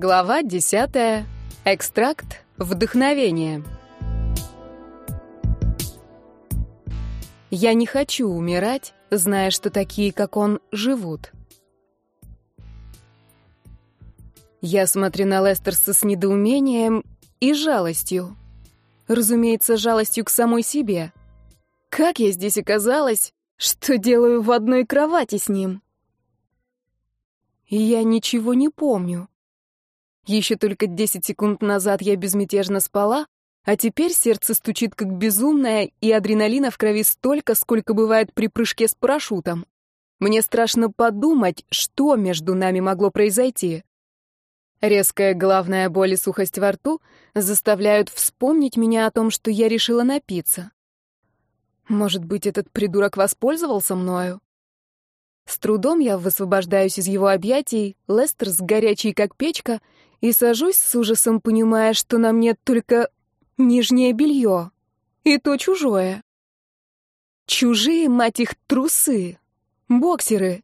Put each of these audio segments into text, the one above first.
Глава 10. Экстракт вдохновения. Я не хочу умирать, зная, что такие, как он, живут. Я смотрю на Лестерса с недоумением и жалостью. Разумеется, жалостью к самой себе. Как я здесь оказалась? Что делаю в одной кровати с ним? Я ничего не помню. Еще только 10 секунд назад я безмятежно спала, а теперь сердце стучит как безумное, и адреналина в крови столько, сколько бывает при прыжке с парашютом. Мне страшно подумать, что между нами могло произойти. Резкая головная боль и сухость во рту заставляют вспомнить меня о том, что я решила напиться. Может быть, этот придурок воспользовался мною? С трудом я высвобождаюсь из его объятий, Лестер с горячей как печка, и сажусь с ужасом, понимая, что на мне только нижнее белье. И то чужое. Чужие, мать их, трусы. Боксеры.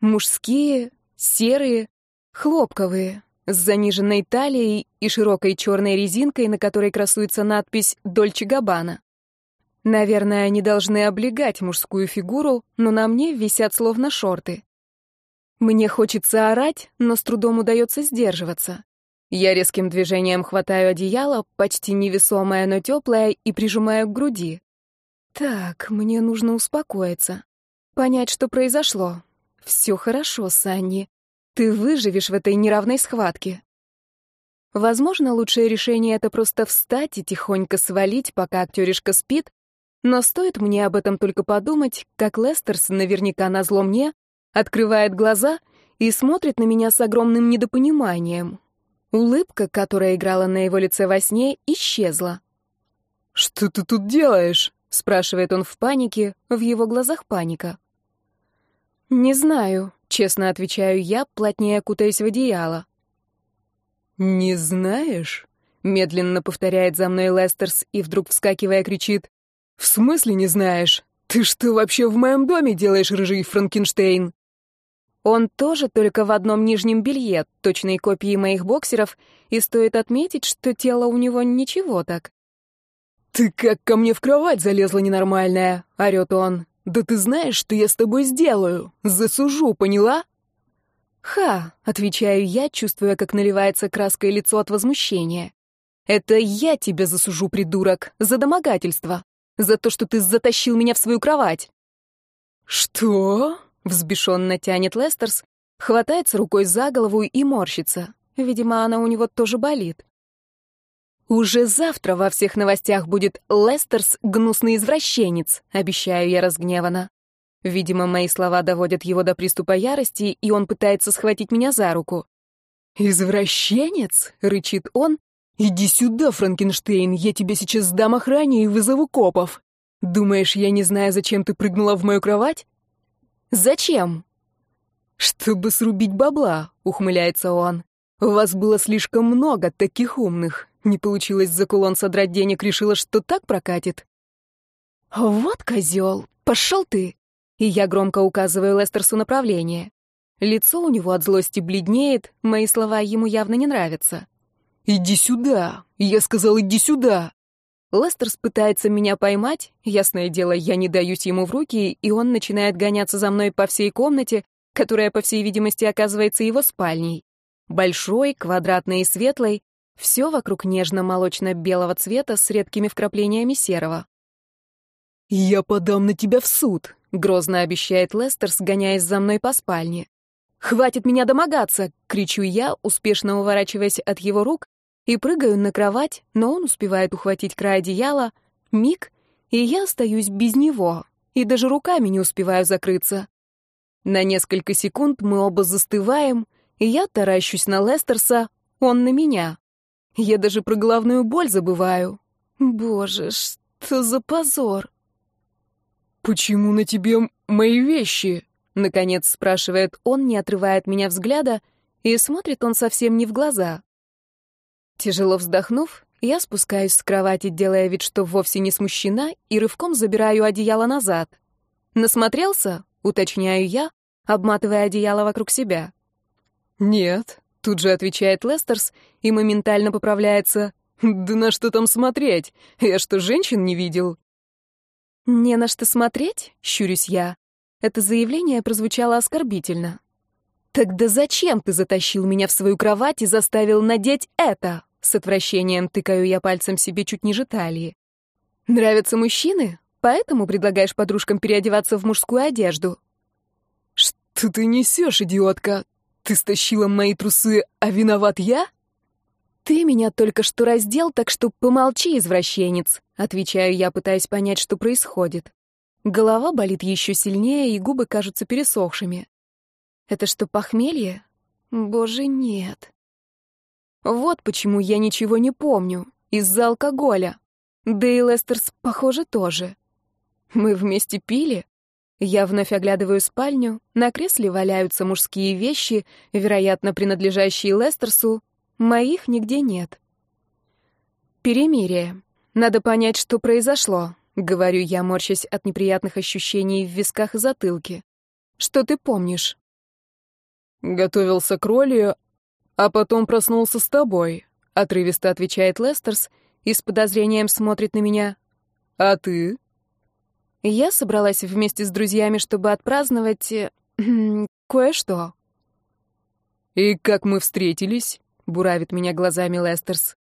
Мужские, серые, хлопковые, с заниженной талией и широкой черной резинкой, на которой красуется надпись «Дольче Габбана». Наверное, они должны облегать мужскую фигуру, но на мне висят словно шорты. Мне хочется орать, но с трудом удается сдерживаться. Я резким движением хватаю одеяло, почти невесомое, но теплое, и прижимаю к груди. Так, мне нужно успокоиться. Понять, что произошло. Все хорошо, Санни. Ты выживешь в этой неравной схватке. Возможно, лучшее решение — это просто встать и тихонько свалить, пока актеришка спит, но стоит мне об этом только подумать, как Лестерс, наверняка назло мне, открывает глаза и смотрит на меня с огромным недопониманием, Улыбка, которая играла на его лице во сне, исчезла. «Что ты тут делаешь?» — спрашивает он в панике, в его глазах паника. «Не знаю», — честно отвечаю я, плотнее кутаясь в одеяло. «Не знаешь?» — медленно повторяет за мной Лестерс и вдруг вскакивая кричит. «В смысле не знаешь? Ты что вообще в моем доме делаешь, рыжий Франкенштейн?» Он тоже только в одном нижнем белье, точной копии моих боксеров, и стоит отметить, что тело у него ничего так. «Ты как ко мне в кровать залезла ненормальная!» — орёт он. «Да ты знаешь, что я с тобой сделаю? Засужу, поняла?» «Ха!» — отвечаю я, чувствуя, как наливается краской лицо от возмущения. «Это я тебя засужу, придурок, за домогательство, за то, что ты затащил меня в свою кровать!» «Что?» Взбешенно тянет Лестерс, хватается рукой за голову и морщится. Видимо, она у него тоже болит. «Уже завтра во всех новостях будет Лестерс — гнусный извращенец», — обещаю я разгневанно. Видимо, мои слова доводят его до приступа ярости, и он пытается схватить меня за руку. «Извращенец?» — рычит он. «Иди сюда, Франкенштейн, я тебя сейчас сдам охране и вызову копов. Думаешь, я не знаю, зачем ты прыгнула в мою кровать? Зачем? Чтобы срубить бабла, ухмыляется он. Вас было слишком много таких умных. Не получилось за кулон содрать денег, решила, что так прокатит. Вот козел, пошел ты. И я громко указываю Лестерсу направление. Лицо у него от злости бледнеет, мои слова ему явно не нравятся. «Иди сюда!» Я сказал, иди сюда!» Лестерс пытается меня поймать, ясное дело, я не даюсь ему в руки, и он начинает гоняться за мной по всей комнате, которая, по всей видимости, оказывается его спальней. Большой, квадратной и светлой, все вокруг нежно-молочно-белого цвета с редкими вкраплениями серого. «Я подам на тебя в суд», — грозно обещает Лестерс, гоняясь за мной по спальне. «Хватит меня домогаться!» — кричу я, успешно уворачиваясь от его рук и прыгаю на кровать, но он успевает ухватить край одеяла, миг, и я остаюсь без него, и даже руками не успеваю закрыться. На несколько секунд мы оба застываем, и я таращусь на Лестерса, он на меня. Я даже про головную боль забываю. Боже, что за позор! «Почему на тебе мои вещи?» — наконец спрашивает он, не отрывая от меня взгляда, и смотрит он совсем не в глаза. Тяжело вздохнув, я спускаюсь с кровати, делая вид, что вовсе не смущена, и рывком забираю одеяло назад. «Насмотрелся?» — уточняю я, обматывая одеяло вокруг себя. «Нет», Тут же отвечает Лестерс и моментально поправляется. «Да на что там смотреть? Я что, женщин не видел?» «Не на что смотреть?» — щурюсь я. Это заявление прозвучало оскорбительно. «Тогда зачем ты затащил меня в свою кровать и заставил надеть это?» С отвращением тыкаю я пальцем себе чуть ниже талии. «Нравятся мужчины? Поэтому предлагаешь подружкам переодеваться в мужскую одежду?» «Что ты несешь, идиотка? Ты стащила мои трусы, а виноват я?» «Ты меня только что раздел, так что помолчи, извращенец», — отвечаю я, пытаясь понять, что происходит. Голова болит еще сильнее, и губы кажутся пересохшими. Это что, похмелье? Боже, нет. Вот почему я ничего не помню. Из-за алкоголя. Да и Лестерс, похоже, тоже. Мы вместе пили? Я вновь оглядываю спальню. На кресле валяются мужские вещи, вероятно, принадлежащие Лестерсу. Моих нигде нет. Перемирие. Надо понять, что произошло. Говорю я, морщась от неприятных ощущений в висках и затылке. Что ты помнишь? Готовился к роли, а потом проснулся с тобой, отрывисто отвечает Лестерс и с подозрением смотрит на меня. А ты? Я собралась вместе с друзьями, чтобы отпраздновать э, кое-что. И как мы встретились? буравит меня глазами Лестерс.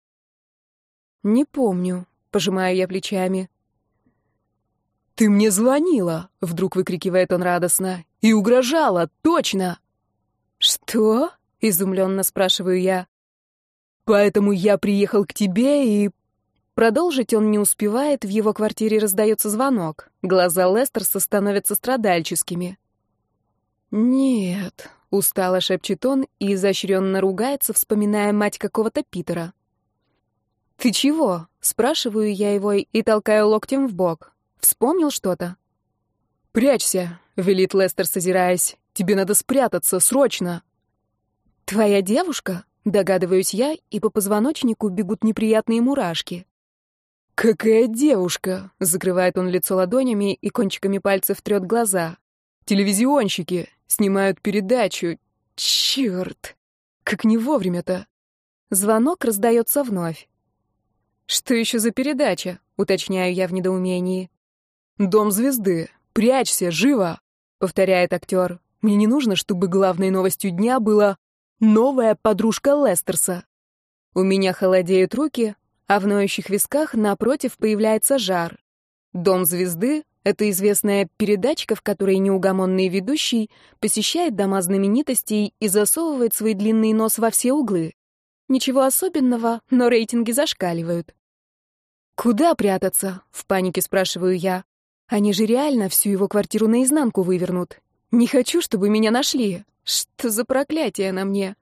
Не помню, пожимаю я плечами. «Ты мне звонила!» — вдруг выкрикивает он радостно. «И угрожала! Точно!» «Что?» — изумленно спрашиваю я. «Поэтому я приехал к тебе и...» Продолжить он не успевает, в его квартире раздается звонок. Глаза Лестерса становятся страдальческими. «Нет», — устало шепчет он и изощренно ругается, вспоминая мать какого-то Питера. «Ты чего?» — спрашиваю я его и толкаю локтем в бок. Вспомнил что-то? «Прячься», — велит Лестер, созираясь. «Тебе надо спрятаться, срочно». «Твоя девушка?» — догадываюсь я, и по позвоночнику бегут неприятные мурашки. «Какая девушка?» — закрывает он лицо ладонями и кончиками пальцев трет глаза. «Телевизионщики снимают передачу. Черт! Как не вовремя-то!» Звонок раздается вновь. «Что еще за передача?» — уточняю я в недоумении. «Дом звезды! Прячься, живо!» — повторяет актер. «Мне не нужно, чтобы главной новостью дня была новая подружка Лестерса». У меня холодеют руки, а в ноющих висках напротив появляется жар. «Дом звезды» — это известная передачка, в которой неугомонный ведущий посещает дома знаменитостей и засовывает свой длинный нос во все углы. Ничего особенного, но рейтинги зашкаливают. «Куда прятаться?» — в панике спрашиваю я. Они же реально всю его квартиру наизнанку вывернут. Не хочу, чтобы меня нашли. Что за проклятие на мне?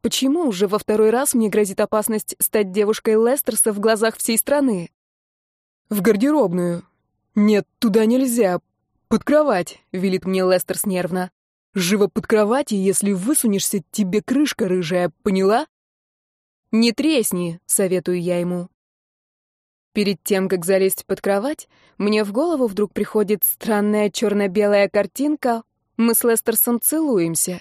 Почему уже во второй раз мне грозит опасность стать девушкой Лестерса в глазах всей страны? В гардеробную. Нет, туда нельзя. Под кровать, велит мне Лестерс нервно. Живо под кровать, и если высунешься, тебе крышка рыжая, поняла? Не тресни, советую я ему. Перед тем, как залезть под кровать, мне в голову вдруг приходит странная черно-белая картинка «Мы с Лестерсом целуемся».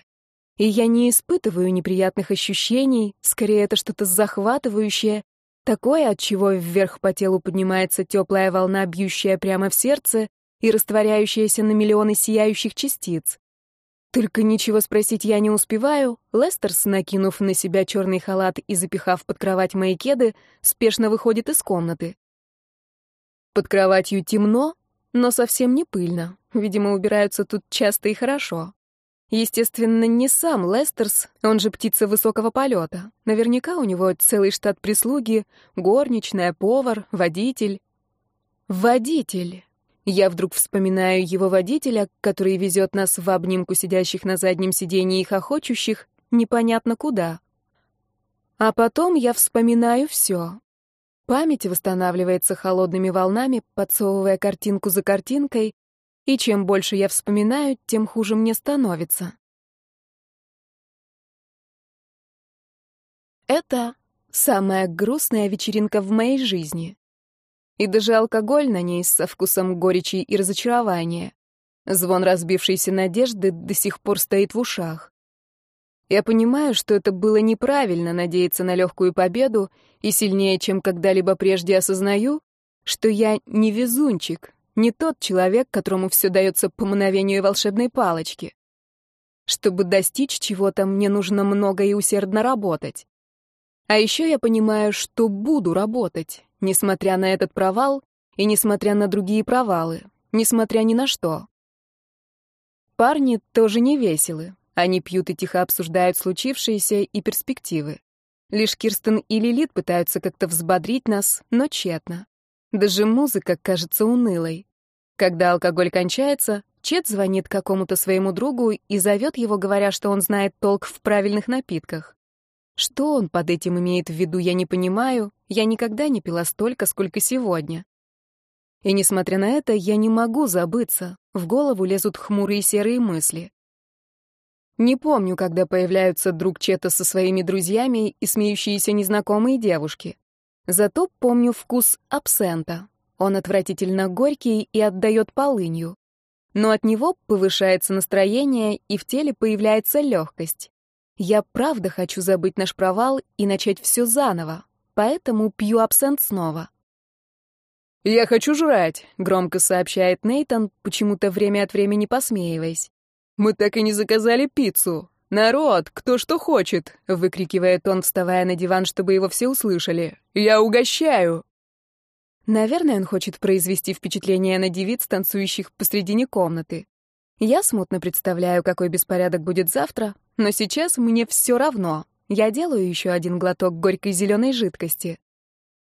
И я не испытываю неприятных ощущений, скорее это что-то захватывающее, такое, от чего вверх по телу поднимается теплая волна, бьющая прямо в сердце и растворяющаяся на миллионы сияющих частиц. Только ничего спросить я не успеваю. Лестерс, накинув на себя черный халат и запихав под кровать мои кеды, спешно выходит из комнаты. Под кроватью темно, но совсем не пыльно. Видимо, убираются тут часто и хорошо. Естественно, не сам Лестерс, он же птица высокого полета. Наверняка у него целый штат прислуги, горничная, повар, водитель. Водитель. Я вдруг вспоминаю его водителя, который везет нас в обнимку сидящих на заднем сиденье и хохочущих, непонятно куда. А потом я вспоминаю все. Память восстанавливается холодными волнами, подсовывая картинку за картинкой, и чем больше я вспоминаю, тем хуже мне становится. Это самая грустная вечеринка в моей жизни. И даже алкоголь на ней со вкусом горечи и разочарования. Звон разбившейся надежды до сих пор стоит в ушах. Я понимаю, что это было неправильно надеяться на легкую победу, и сильнее, чем когда-либо прежде осознаю, что я не везунчик, не тот человек, которому все дается по мгновению волшебной палочки. Чтобы достичь чего-то, мне нужно много и усердно работать. А еще я понимаю, что буду работать, несмотря на этот провал и несмотря на другие провалы, несмотря ни на что. Парни тоже не веселы. Они пьют и тихо обсуждают случившееся и перспективы. Лишь Кирстен и Лилит пытаются как-то взбодрить нас, но тщетно. Даже музыка кажется унылой. Когда алкоголь кончается, Чет звонит какому-то своему другу и зовет его, говоря, что он знает толк в правильных напитках. Что он под этим имеет в виду, я не понимаю. Я никогда не пила столько, сколько сегодня. И несмотря на это, я не могу забыться. В голову лезут хмурые серые мысли. Не помню, когда появляются друг Чета со своими друзьями и смеющиеся незнакомые девушки. Зато помню вкус абсента. Он отвратительно горький и отдает полынью. Но от него повышается настроение, и в теле появляется легкость. Я правда хочу забыть наш провал и начать все заново, поэтому пью абсент снова. «Я хочу жрать», — громко сообщает Нейтон, почему-то время от времени посмеиваясь. «Мы так и не заказали пиццу. Народ, кто что хочет!» — выкрикивает он, вставая на диван, чтобы его все услышали. «Я угощаю!» Наверное, он хочет произвести впечатление на девиц, танцующих посредине комнаты. Я смутно представляю, какой беспорядок будет завтра, но сейчас мне все равно. Я делаю еще один глоток горькой зеленой жидкости.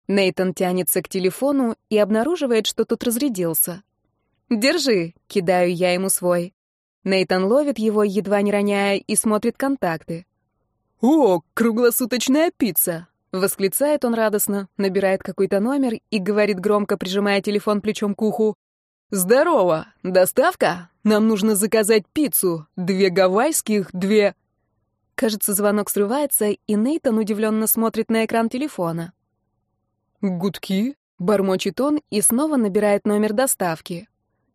Нейтон тянется к телефону и обнаруживает, что тот разрядился. «Держи», — кидаю я ему свой. Нейтан ловит его, едва не роняя, и смотрит контакты. «О, круглосуточная пицца!» Восклицает он радостно, набирает какой-то номер и говорит громко, прижимая телефон плечом к уху. «Здорово! Доставка? Нам нужно заказать пиццу. Две гавайских, две...» Кажется, звонок срывается, и Нейтан удивленно смотрит на экран телефона. «Гудки?» — бормочет он и снова набирает номер доставки.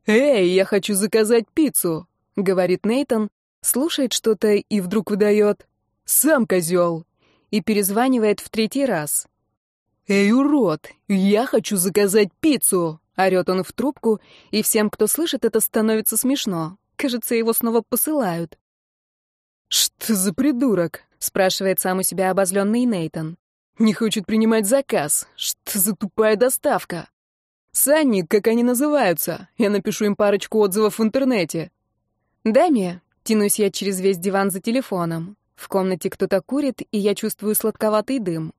«Эй, я хочу заказать пиццу!» — говорит Нейтон, слушает что-то и вдруг выдает «Сам козел!» и перезванивает в третий раз. «Эй, урод, я хочу заказать пиццу!» — орёт он в трубку, и всем, кто слышит это, становится смешно. Кажется, его снова посылают. «Что за придурок?» — спрашивает сам у себя обозленный Нейтон. «Не хочет принимать заказ. Что за тупая доставка?» «Санни, как они называются? Я напишу им парочку отзывов в интернете». «Дай мне». Тянусь я через весь диван за телефоном. В комнате кто-то курит, и я чувствую сладковатый дым.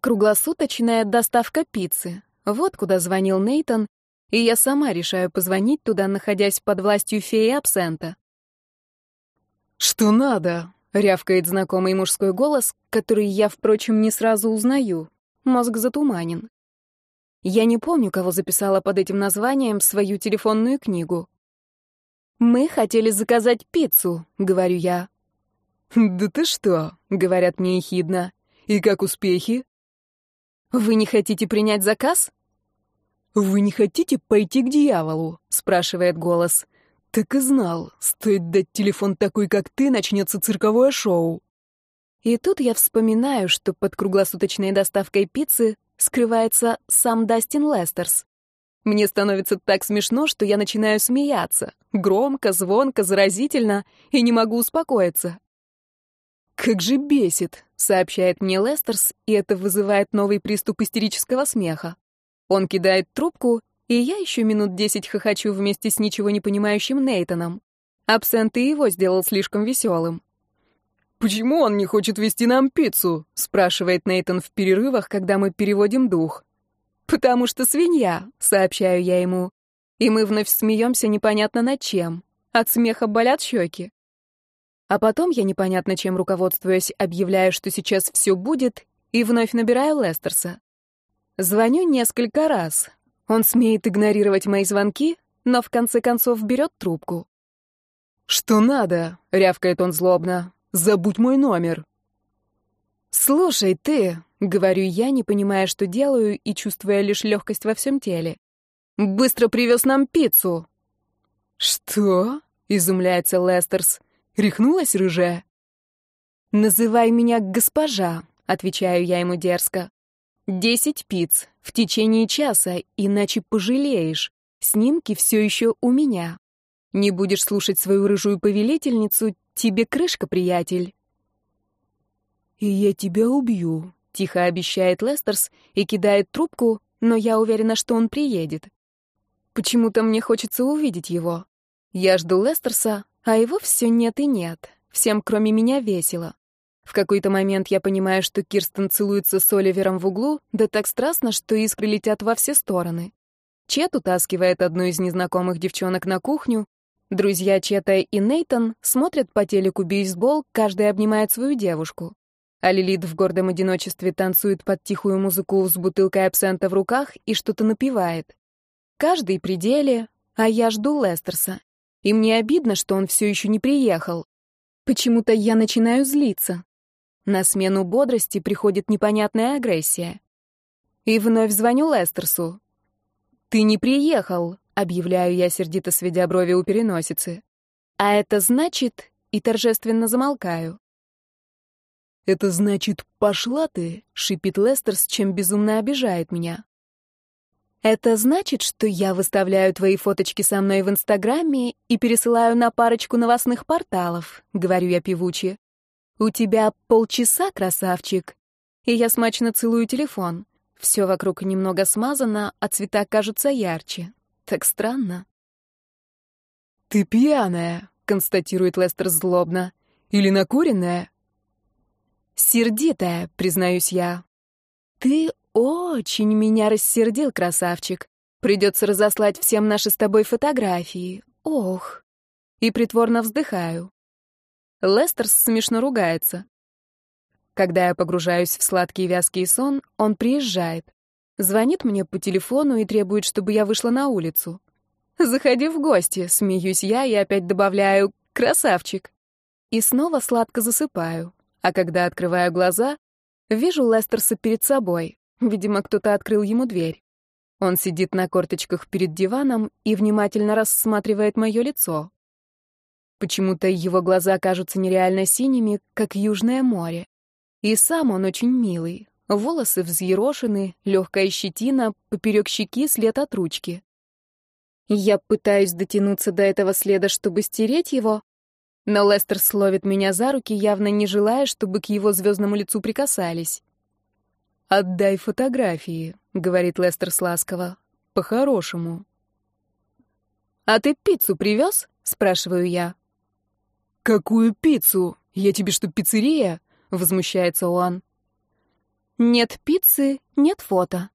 Круглосуточная доставка пиццы. Вот куда звонил Нейтон, и я сама решаю позвонить туда, находясь под властью феи абсента. «Что надо?» — рявкает знакомый мужской голос, который я, впрочем, не сразу узнаю. Мозг затуманен. Я не помню, кого записала под этим названием свою телефонную книгу. «Мы хотели заказать пиццу», — говорю я. «Да ты что?» — говорят мне ехидно. «И как успехи?» «Вы не хотите принять заказ?» «Вы не хотите пойти к дьяволу?» — спрашивает голос. «Так и знал. Стоит дать телефон такой, как ты, начнется цирковое шоу». И тут я вспоминаю, что под круглосуточной доставкой пиццы скрывается сам Дастин Лестерс. Мне становится так смешно, что я начинаю смеяться. Громко, звонко, заразительно, и не могу успокоиться. «Как же бесит», — сообщает мне Лестерс, и это вызывает новый приступ истерического смеха. Он кидает трубку, и я еще минут десять хохочу вместе с ничего не понимающим Нейтаном. Абсент и его сделал слишком веселым. «Почему он не хочет вести нам пиццу?» — спрашивает Нейтан в перерывах, когда мы переводим дух. «Потому что свинья», — сообщаю я ему. И мы вновь смеемся непонятно над чем. От смеха болят щеки. А потом я непонятно чем руководствуясь, объявляю, что сейчас все будет, и вновь набираю Лестерса. Звоню несколько раз. Он смеет игнорировать мои звонки, но в конце концов берет трубку. «Что надо?» — рявкает он злобно. «Забудь мой номер». «Слушай, ты», — говорю я, не понимая, что делаю, и чувствуя лишь легкость во всем теле. «Быстро привез нам пиццу!» «Что?» — изумляется Лестерс. «Рехнулась рыжая?» «Называй меня госпожа», — отвечаю я ему дерзко. «Десять пиц в течение часа, иначе пожалеешь. Снимки все еще у меня. Не будешь слушать свою рыжую повелительницу, тебе крышка, приятель». «И я тебя убью», — тихо обещает Лестерс и кидает трубку, но я уверена, что он приедет. Почему-то мне хочется увидеть его. Я жду Лестерса, а его все нет и нет. Всем, кроме меня, весело. В какой-то момент я понимаю, что Кирстен целуется с Оливером в углу, да так страстно, что искры летят во все стороны. Чет утаскивает одну из незнакомых девчонок на кухню. Друзья Чета и Нейтон смотрят по телеку бейсбол, каждый обнимает свою девушку. А Лилит в гордом одиночестве танцует под тихую музыку с бутылкой абсента в руках и что-то напевает. Каждый при деле, а я жду Лестерса. И мне обидно, что он все еще не приехал. Почему-то я начинаю злиться. На смену бодрости приходит непонятная агрессия. И вновь звоню Лестерсу. «Ты не приехал», — объявляю я, сердито сведя брови у переносицы. «А это значит...» — и торжественно замолкаю. «Это значит, пошла ты», — шипит Лестерс, чем безумно обижает меня. «Это значит, что я выставляю твои фоточки со мной в Инстаграме и пересылаю на парочку новостных порталов», — говорю я певуче. «У тебя полчаса, красавчик!» И я смачно целую телефон. Все вокруг немного смазано, а цвета кажутся ярче. Так странно. «Ты пьяная», — констатирует Лестер злобно. «Или накуренная?» «Сердитая», — признаюсь я. «Ты очень меня рассердил, красавчик. Придется разослать всем наши с тобой фотографии. Ох!» И притворно вздыхаю. Лестер смешно ругается. Когда я погружаюсь в сладкий вязкий сон, он приезжает. Звонит мне по телефону и требует, чтобы я вышла на улицу. «Заходи в гости», — смеюсь я и опять добавляю «красавчик». И снова сладко засыпаю. А когда открываю глаза, вижу Лестерса перед собой. Видимо, кто-то открыл ему дверь. Он сидит на корточках перед диваном и внимательно рассматривает мое лицо. Почему-то его глаза кажутся нереально синими, как Южное море. И сам он очень милый. Волосы взъерошены, легкая щетина, поперек щеки след от ручки. Я пытаюсь дотянуться до этого следа, чтобы стереть его, но Лестер словит меня за руки, явно не желая, чтобы к его звездному лицу прикасались. «Отдай фотографии», — говорит Лестер ласково. «По-хорошему». «А ты пиццу привез?» — спрашиваю я. «Какую пиццу? Я тебе что, пиццерия?» — возмущается он. «Нет пиццы, нет фото».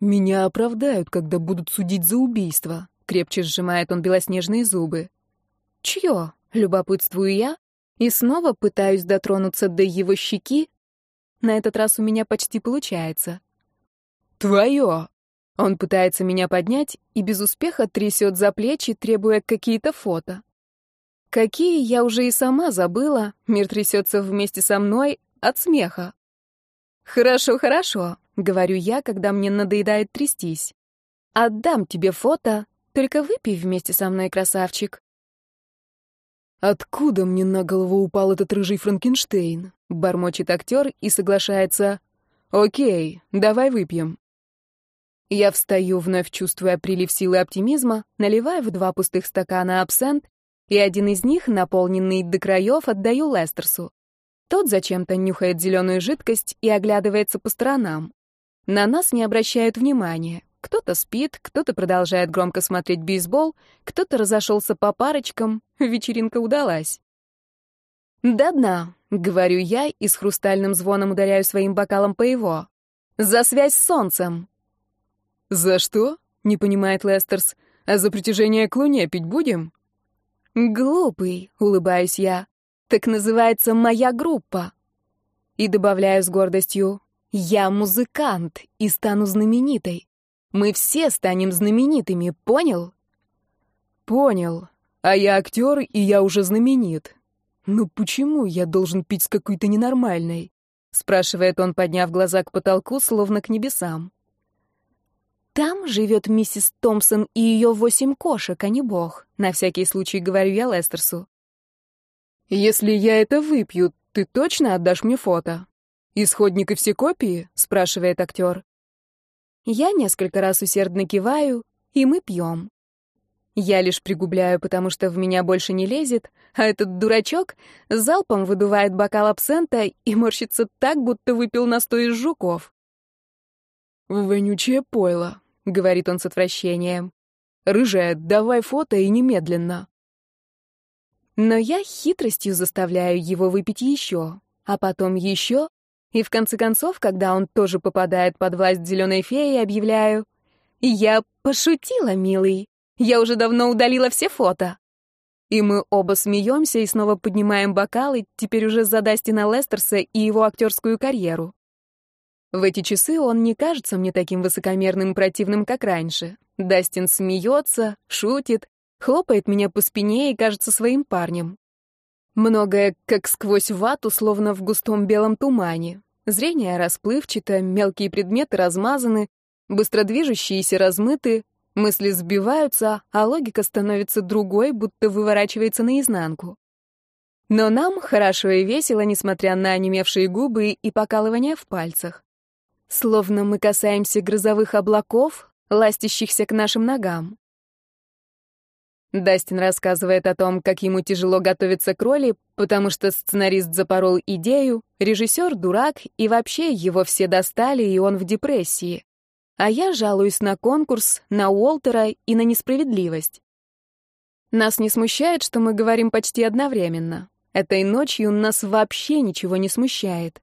«Меня оправдают, когда будут судить за убийство», — крепче сжимает он белоснежные зубы. «Чье?» — любопытствую я, и снова пытаюсь дотронуться до его щеки. На этот раз у меня почти получается. «Твое!» Он пытается меня поднять и без успеха трясет за плечи, требуя какие-то фото. Какие я уже и сама забыла, мир трясется вместе со мной от смеха. «Хорошо, хорошо», — говорю я, когда мне надоедает трястись. «Отдам тебе фото, только выпей вместе со мной, красавчик». «Откуда мне на голову упал этот рыжий Франкенштейн?» — бормочет актер и соглашается. «Окей, давай выпьем». Я встаю, вновь чувствуя прилив силы оптимизма, наливаю в два пустых стакана абсент и один из них, наполненный до краев, отдаю Лестерсу. Тот зачем-то нюхает зеленую жидкость и оглядывается по сторонам. На нас не обращают внимания. Кто-то спит, кто-то продолжает громко смотреть бейсбол, кто-то разошелся по парочкам, вечеринка удалась. «До дна», — говорю я и с хрустальным звоном ударяю своим бокалом по его. «За связь с солнцем!» «За что?» — не понимает Лестерс. «А за притяжение к луне пить будем?» «Глупый», — улыбаюсь я. «Так называется моя группа». И добавляю с гордостью, «Я музыкант и стану знаменитой. Мы все станем знаменитыми, понял?» «Понял. А я актер, и я уже знаменит. Ну почему я должен пить с какой-то ненормальной?» — спрашивает он, подняв глаза к потолку, словно к небесам. Там живет миссис Томпсон и ее восемь кошек, а не бог. На всякий случай говорю я Лестерсу. «Если я это выпью, ты точно отдашь мне фото?» «Исходник и все копии?» — спрашивает актер. Я несколько раз усердно киваю, и мы пьем. Я лишь пригубляю, потому что в меня больше не лезет, а этот дурачок залпом выдувает бокал абсента и морщится так, будто выпил настой из жуков. «Вонючее пойло», — говорит он с отвращением. «Рыжая, давай фото и немедленно». Но я хитростью заставляю его выпить еще, а потом еще, и в конце концов, когда он тоже попадает под власть зеленой феи, объявляю «Я пошутила, милый, я уже давно удалила все фото». И мы оба смеемся и снова поднимаем бокалы, теперь уже за Дастина Лестерса и его актерскую карьеру. В эти часы он не кажется мне таким высокомерным и противным, как раньше. Дастин смеется, шутит, хлопает меня по спине и кажется своим парнем. Многое, как сквозь вату, словно в густом белом тумане. Зрение расплывчато, мелкие предметы размазаны, быстро движущиеся размыты, мысли сбиваются, а логика становится другой, будто выворачивается наизнанку. Но нам хорошо и весело, несмотря на онемевшие губы и покалывание в пальцах. Словно мы касаемся грозовых облаков, ластящихся к нашим ногам. Дастин рассказывает о том, как ему тяжело готовиться к роли, потому что сценарист запорол идею, режиссер — дурак, и вообще его все достали, и он в депрессии. А я жалуюсь на конкурс, на Уолтера и на несправедливость. Нас не смущает, что мы говорим почти одновременно. Этой ночью нас вообще ничего не смущает.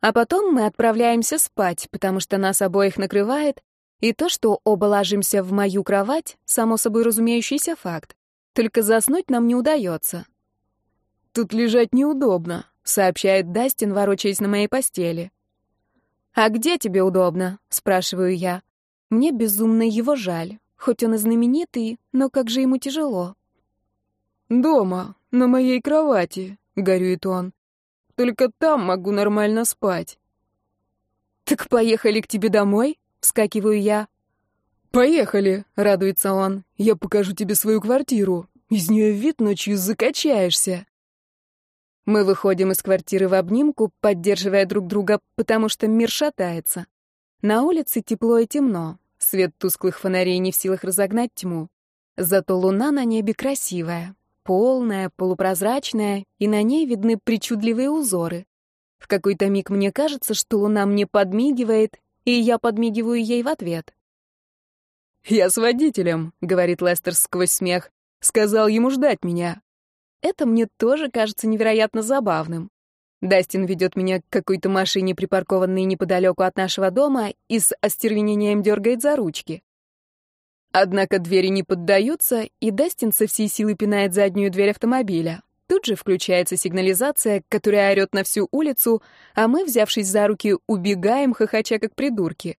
А потом мы отправляемся спать, потому что нас обоих накрывает, и то, что оба ложимся в мою кровать, само собой разумеющийся факт. Только заснуть нам не удается. «Тут лежать неудобно», — сообщает Дастин, ворочаясь на моей постели. «А где тебе удобно?» — спрашиваю я. Мне безумно его жаль. Хоть он и знаменитый, но как же ему тяжело. «Дома, на моей кровати», — горюет он. «Только там могу нормально спать». «Так поехали к тебе домой?» — вскакиваю я. «Поехали», — радуется он. «Я покажу тебе свою квартиру. Из нее вид ночью закачаешься». Мы выходим из квартиры в обнимку, поддерживая друг друга, потому что мир шатается. На улице тепло и темно. Свет тусклых фонарей не в силах разогнать тьму. Зато луна на небе красивая, полная, полупрозрачная, и на ней видны причудливые узоры. В какой-то миг мне кажется, что луна мне подмигивает, и я подмигиваю ей в ответ. «Я с водителем», — говорит Лестер сквозь смех. «Сказал ему ждать меня». Это мне тоже кажется невероятно забавным. Дастин ведет меня к какой-то машине, припаркованной неподалеку от нашего дома, и с остервенением дергает за ручки. Однако двери не поддаются, и Дастин со всей силы пинает заднюю дверь автомобиля. Тут же включается сигнализация, которая орёт на всю улицу, а мы, взявшись за руки, убегаем, хохоча как придурки.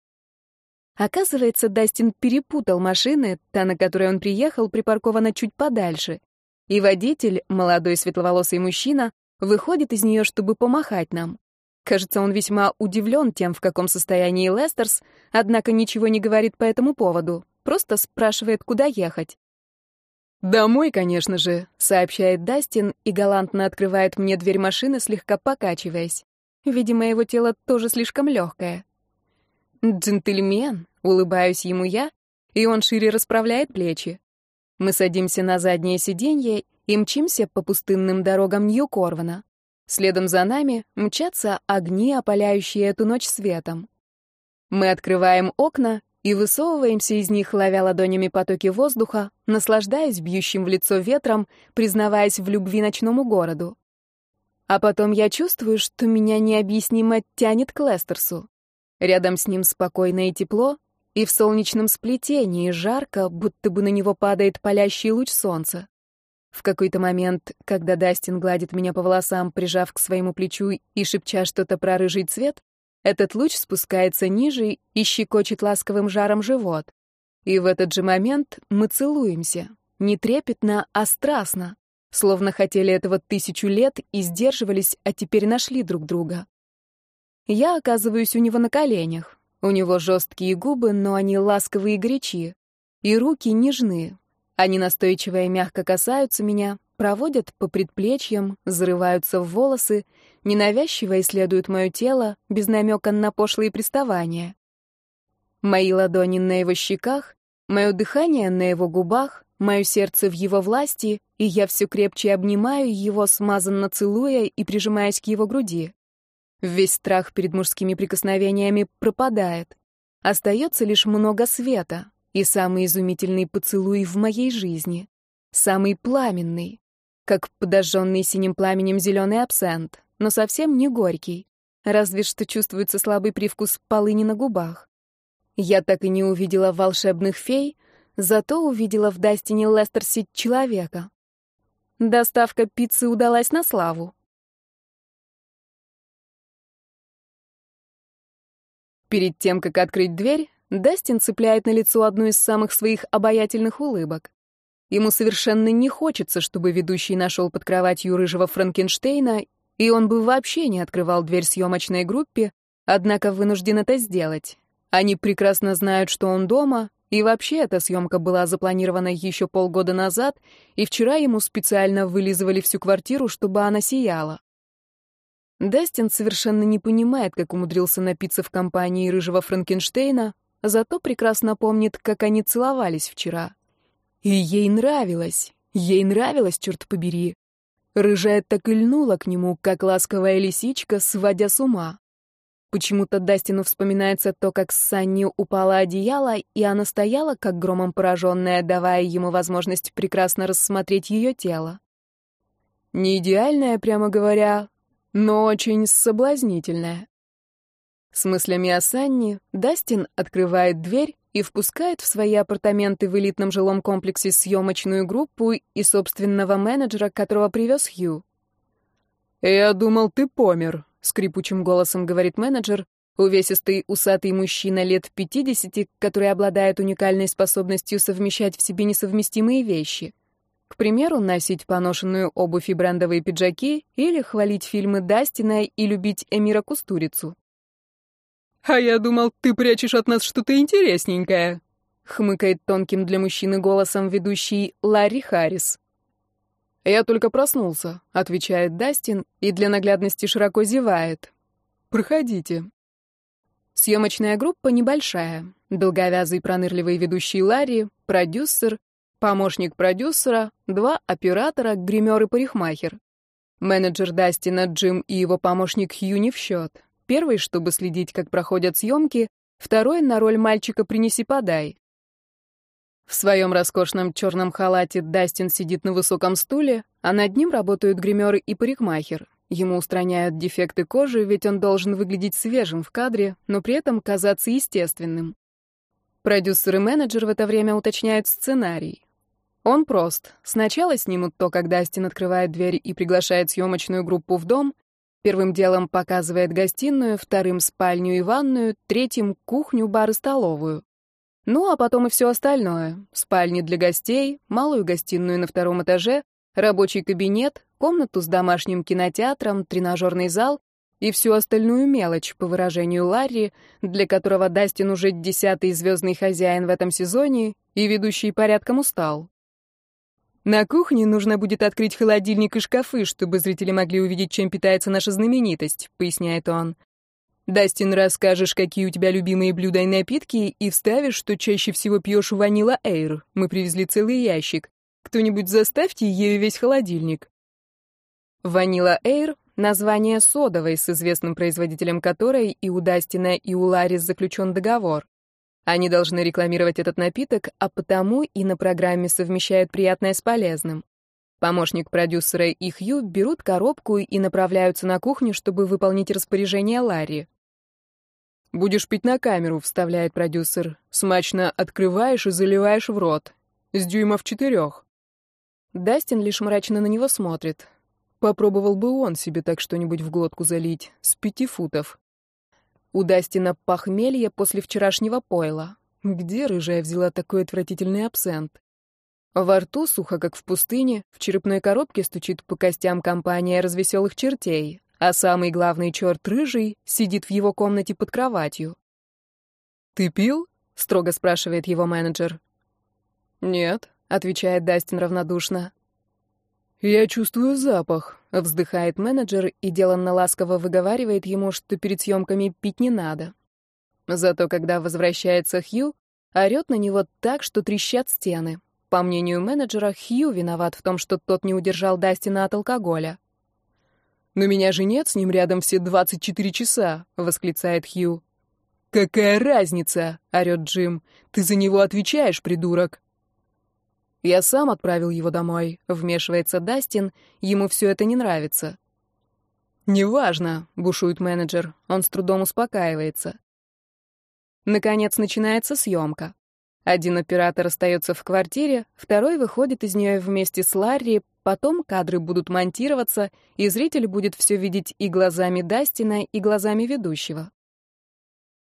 Оказывается, Дастин перепутал машины, та, на которой он приехал, припаркована чуть подальше. И водитель, молодой светловолосый мужчина, выходит из нее, чтобы помахать нам. Кажется, он весьма удивлен тем, в каком состоянии Лестерс, однако ничего не говорит по этому поводу, просто спрашивает, куда ехать. «Домой, конечно же», — сообщает Дастин и галантно открывает мне дверь машины, слегка покачиваясь. Видимо, его тело тоже слишком легкое. «Джентльмен», — улыбаюсь ему я, и он шире расправляет плечи. Мы садимся на заднее сиденье и мчимся по пустынным дорогам Нью-Корвана. Следом за нами мчатся огни, опаляющие эту ночь светом. Мы открываем окна и высовываемся из них, ловя ладонями потоки воздуха, наслаждаясь бьющим в лицо ветром, признаваясь в любви ночному городу. А потом я чувствую, что меня необъяснимо тянет к Лестерсу. Рядом с ним спокойно и тепло, и в солнечном сплетении жарко, будто бы на него падает палящий луч солнца. В какой-то момент, когда Дастин гладит меня по волосам, прижав к своему плечу и шепча что-то про рыжий цвет, этот луч спускается ниже и щекочет ласковым жаром живот. И в этот же момент мы целуемся. Не трепетно, а страстно. Словно хотели этого тысячу лет и сдерживались, а теперь нашли друг друга. Я оказываюсь у него на коленях. У него жесткие губы, но они ласковые и горячи. И руки нежны. Они настойчиво и мягко касаются меня, проводят по предплечьям, зарываются в волосы, ненавязчиво исследуют мое тело, без намека на пошлые приставания. Мои ладони на его щеках, мое дыхание на его губах, мое сердце в его власти, и я все крепче обнимаю его, смазанно целуя и прижимаясь к его груди. Весь страх перед мужскими прикосновениями пропадает. Остается лишь много света и самый изумительный поцелуй в моей жизни. Самый пламенный, как подожженный синим пламенем зеленый абсент, но совсем не горький. Разве что чувствуется слабый привкус полыни на губах. Я так и не увидела волшебных фей, зато увидела в Дастине Лестерси человека. Доставка пиццы удалась на славу. Перед тем, как открыть дверь, Дастин цепляет на лицо одну из самых своих обаятельных улыбок. Ему совершенно не хочется, чтобы ведущий нашел под кроватью рыжего Франкенштейна, и он бы вообще не открывал дверь съемочной группе, однако вынужден это сделать. Они прекрасно знают, что он дома, и вообще эта съемка была запланирована еще полгода назад, и вчера ему специально вылизывали всю квартиру, чтобы она сияла. Дастин совершенно не понимает, как умудрился напиться в компании рыжего Франкенштейна, зато прекрасно помнит, как они целовались вчера. И ей нравилось, ей нравилось, черт побери. Рыжая так и льнула к нему, как ласковая лисичка, сводя с ума. Почему-то Дастину вспоминается то, как с Санни упало одеяло, и она стояла, как громом пораженная, давая ему возможность прекрасно рассмотреть ее тело. Не идеальная, прямо говоря, но очень соблазнительная. С мыслями о Санни Дастин открывает дверь и впускает в свои апартаменты в элитном жилом комплексе съемочную группу и собственного менеджера, которого привез Хью. «Я думал, ты помер», — скрипучим голосом говорит менеджер, увесистый усатый мужчина лет 50, который обладает уникальной способностью совмещать в себе несовместимые вещи. К примеру, носить поношенную обувь и брендовые пиджаки или хвалить фильмы Дастина и любить Эмира Кустурицу. «А я думал, ты прячешь от нас что-то интересненькое», — хмыкает тонким для мужчины голосом ведущий Ларри Харрис. «Я только проснулся», — отвечает Дастин и для наглядности широко зевает. «Проходите». Съемочная группа небольшая. Долговязый пронырливый ведущий Ларри, продюсер, помощник продюсера, два оператора, гример и парикмахер. Менеджер Дастина Джим и его помощник Хью не в счет. Первый, чтобы следить, как проходят съемки, второй на роль мальчика «принеси-подай». В своем роскошном черном халате Дастин сидит на высоком стуле, а над ним работают гримеры и парикмахер. Ему устраняют дефекты кожи, ведь он должен выглядеть свежим в кадре, но при этом казаться естественным. Продюсер и менеджер в это время уточняют сценарий. Он прост. Сначала снимут то, как Дастин открывает дверь и приглашает съемочную группу в дом. Первым делом показывает гостиную, вторым — спальню и ванную, третьим — кухню, бар и столовую. Ну, а потом и все остальное. Спальни для гостей, малую гостиную на втором этаже, рабочий кабинет, комнату с домашним кинотеатром, тренажерный зал и всю остальную мелочь, по выражению Ларри, для которого Дастин уже десятый звездный хозяин в этом сезоне и ведущий порядком устал. На кухне нужно будет открыть холодильник и шкафы, чтобы зрители могли увидеть, чем питается наша знаменитость, поясняет он. Дастин, расскажешь, какие у тебя любимые блюда и напитки, и вставишь, что чаще всего пьешь ванила эйр. Мы привезли целый ящик. Кто-нибудь заставьте ею весь холодильник. Ванила эйр — название содовой, с известным производителем которой и у Дастина, и у Ларис заключен договор. Они должны рекламировать этот напиток, а потому и на программе совмещают приятное с полезным. Помощник продюсера и Хью берут коробку и направляются на кухню, чтобы выполнить распоряжение Ларри. «Будешь пить на камеру», — вставляет продюсер. «Смачно открываешь и заливаешь в рот. С дюймов четырех». Дастин лишь мрачно на него смотрит. Попробовал бы он себе так что-нибудь в глотку залить. С пяти футов. У Дастина похмелье после вчерашнего пойла. Где рыжая взяла такой отвратительный абсент? Во рту сухо, как в пустыне, в черепной коробке стучит по костям компания развеселых чертей, а самый главный черт рыжий сидит в его комнате под кроватью. «Ты пил?» — строго спрашивает его менеджер. «Нет», — отвечает Дастин равнодушно. «Я чувствую запах», — вздыхает менеджер и деланно ласково выговаривает ему, что перед съемками пить не надо. Зато когда возвращается Хью, орёт на него так, что трещат стены. По мнению менеджера, Хью виноват в том, что тот не удержал Дастина от алкоголя. «Но меня же нет с ним рядом все 24 часа», — восклицает Хью. «Какая разница?» — орёт Джим. «Ты за него отвечаешь, придурок!» «Я сам отправил его домой», — вмешивается Дастин. Ему все это не нравится. «Неважно», — бушует менеджер. Он с трудом успокаивается. Наконец начинается съемка. Один оператор остается в квартире, второй выходит из нее вместе с Ларри, потом кадры будут монтироваться, и зритель будет все видеть и глазами Дастина, и глазами ведущего.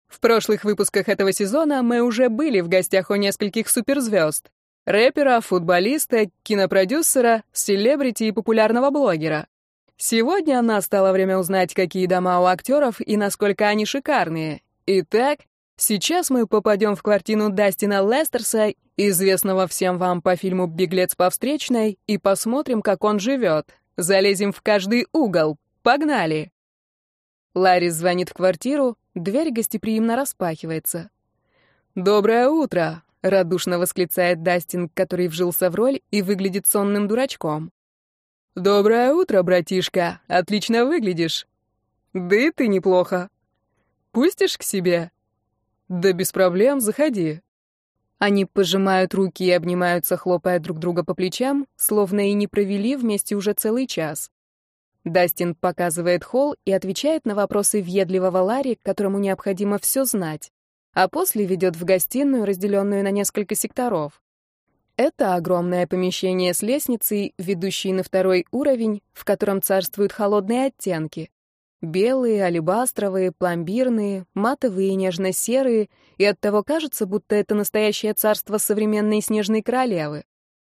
В прошлых выпусках этого сезона мы уже были в гостях у нескольких суперзвезд. Рэпера, футболиста, кинопродюсера, селебрити и популярного блогера. Сегодня настало время узнать, какие дома у актеров и насколько они шикарные. Итак, сейчас мы попадем в квартиру Дастина Лестерса, известного всем вам по фильму «Беглец по встречной», и посмотрим, как он живет. Залезем в каждый угол. Погнали! Ларри звонит в квартиру, дверь гостеприимно распахивается. «Доброе утро!» — радушно восклицает Дастин, который вжился в роль и выглядит сонным дурачком. «Доброе утро, братишка! Отлично выглядишь!» «Да и ты неплохо!» «Пустишь к себе?» «Да без проблем, заходи!» Они пожимают руки и обнимаются, хлопая друг друга по плечам, словно и не провели вместе уже целый час. Дастин показывает холл и отвечает на вопросы въедливого Ларри, которому необходимо все знать, а после ведет в гостиную, разделенную на несколько секторов. Это огромное помещение с лестницей, ведущей на второй уровень, в котором царствуют холодные оттенки. Белые, алебастровые, пломбирные, матовые и нежно-серые, и оттого кажется, будто это настоящее царство современной снежной королевы.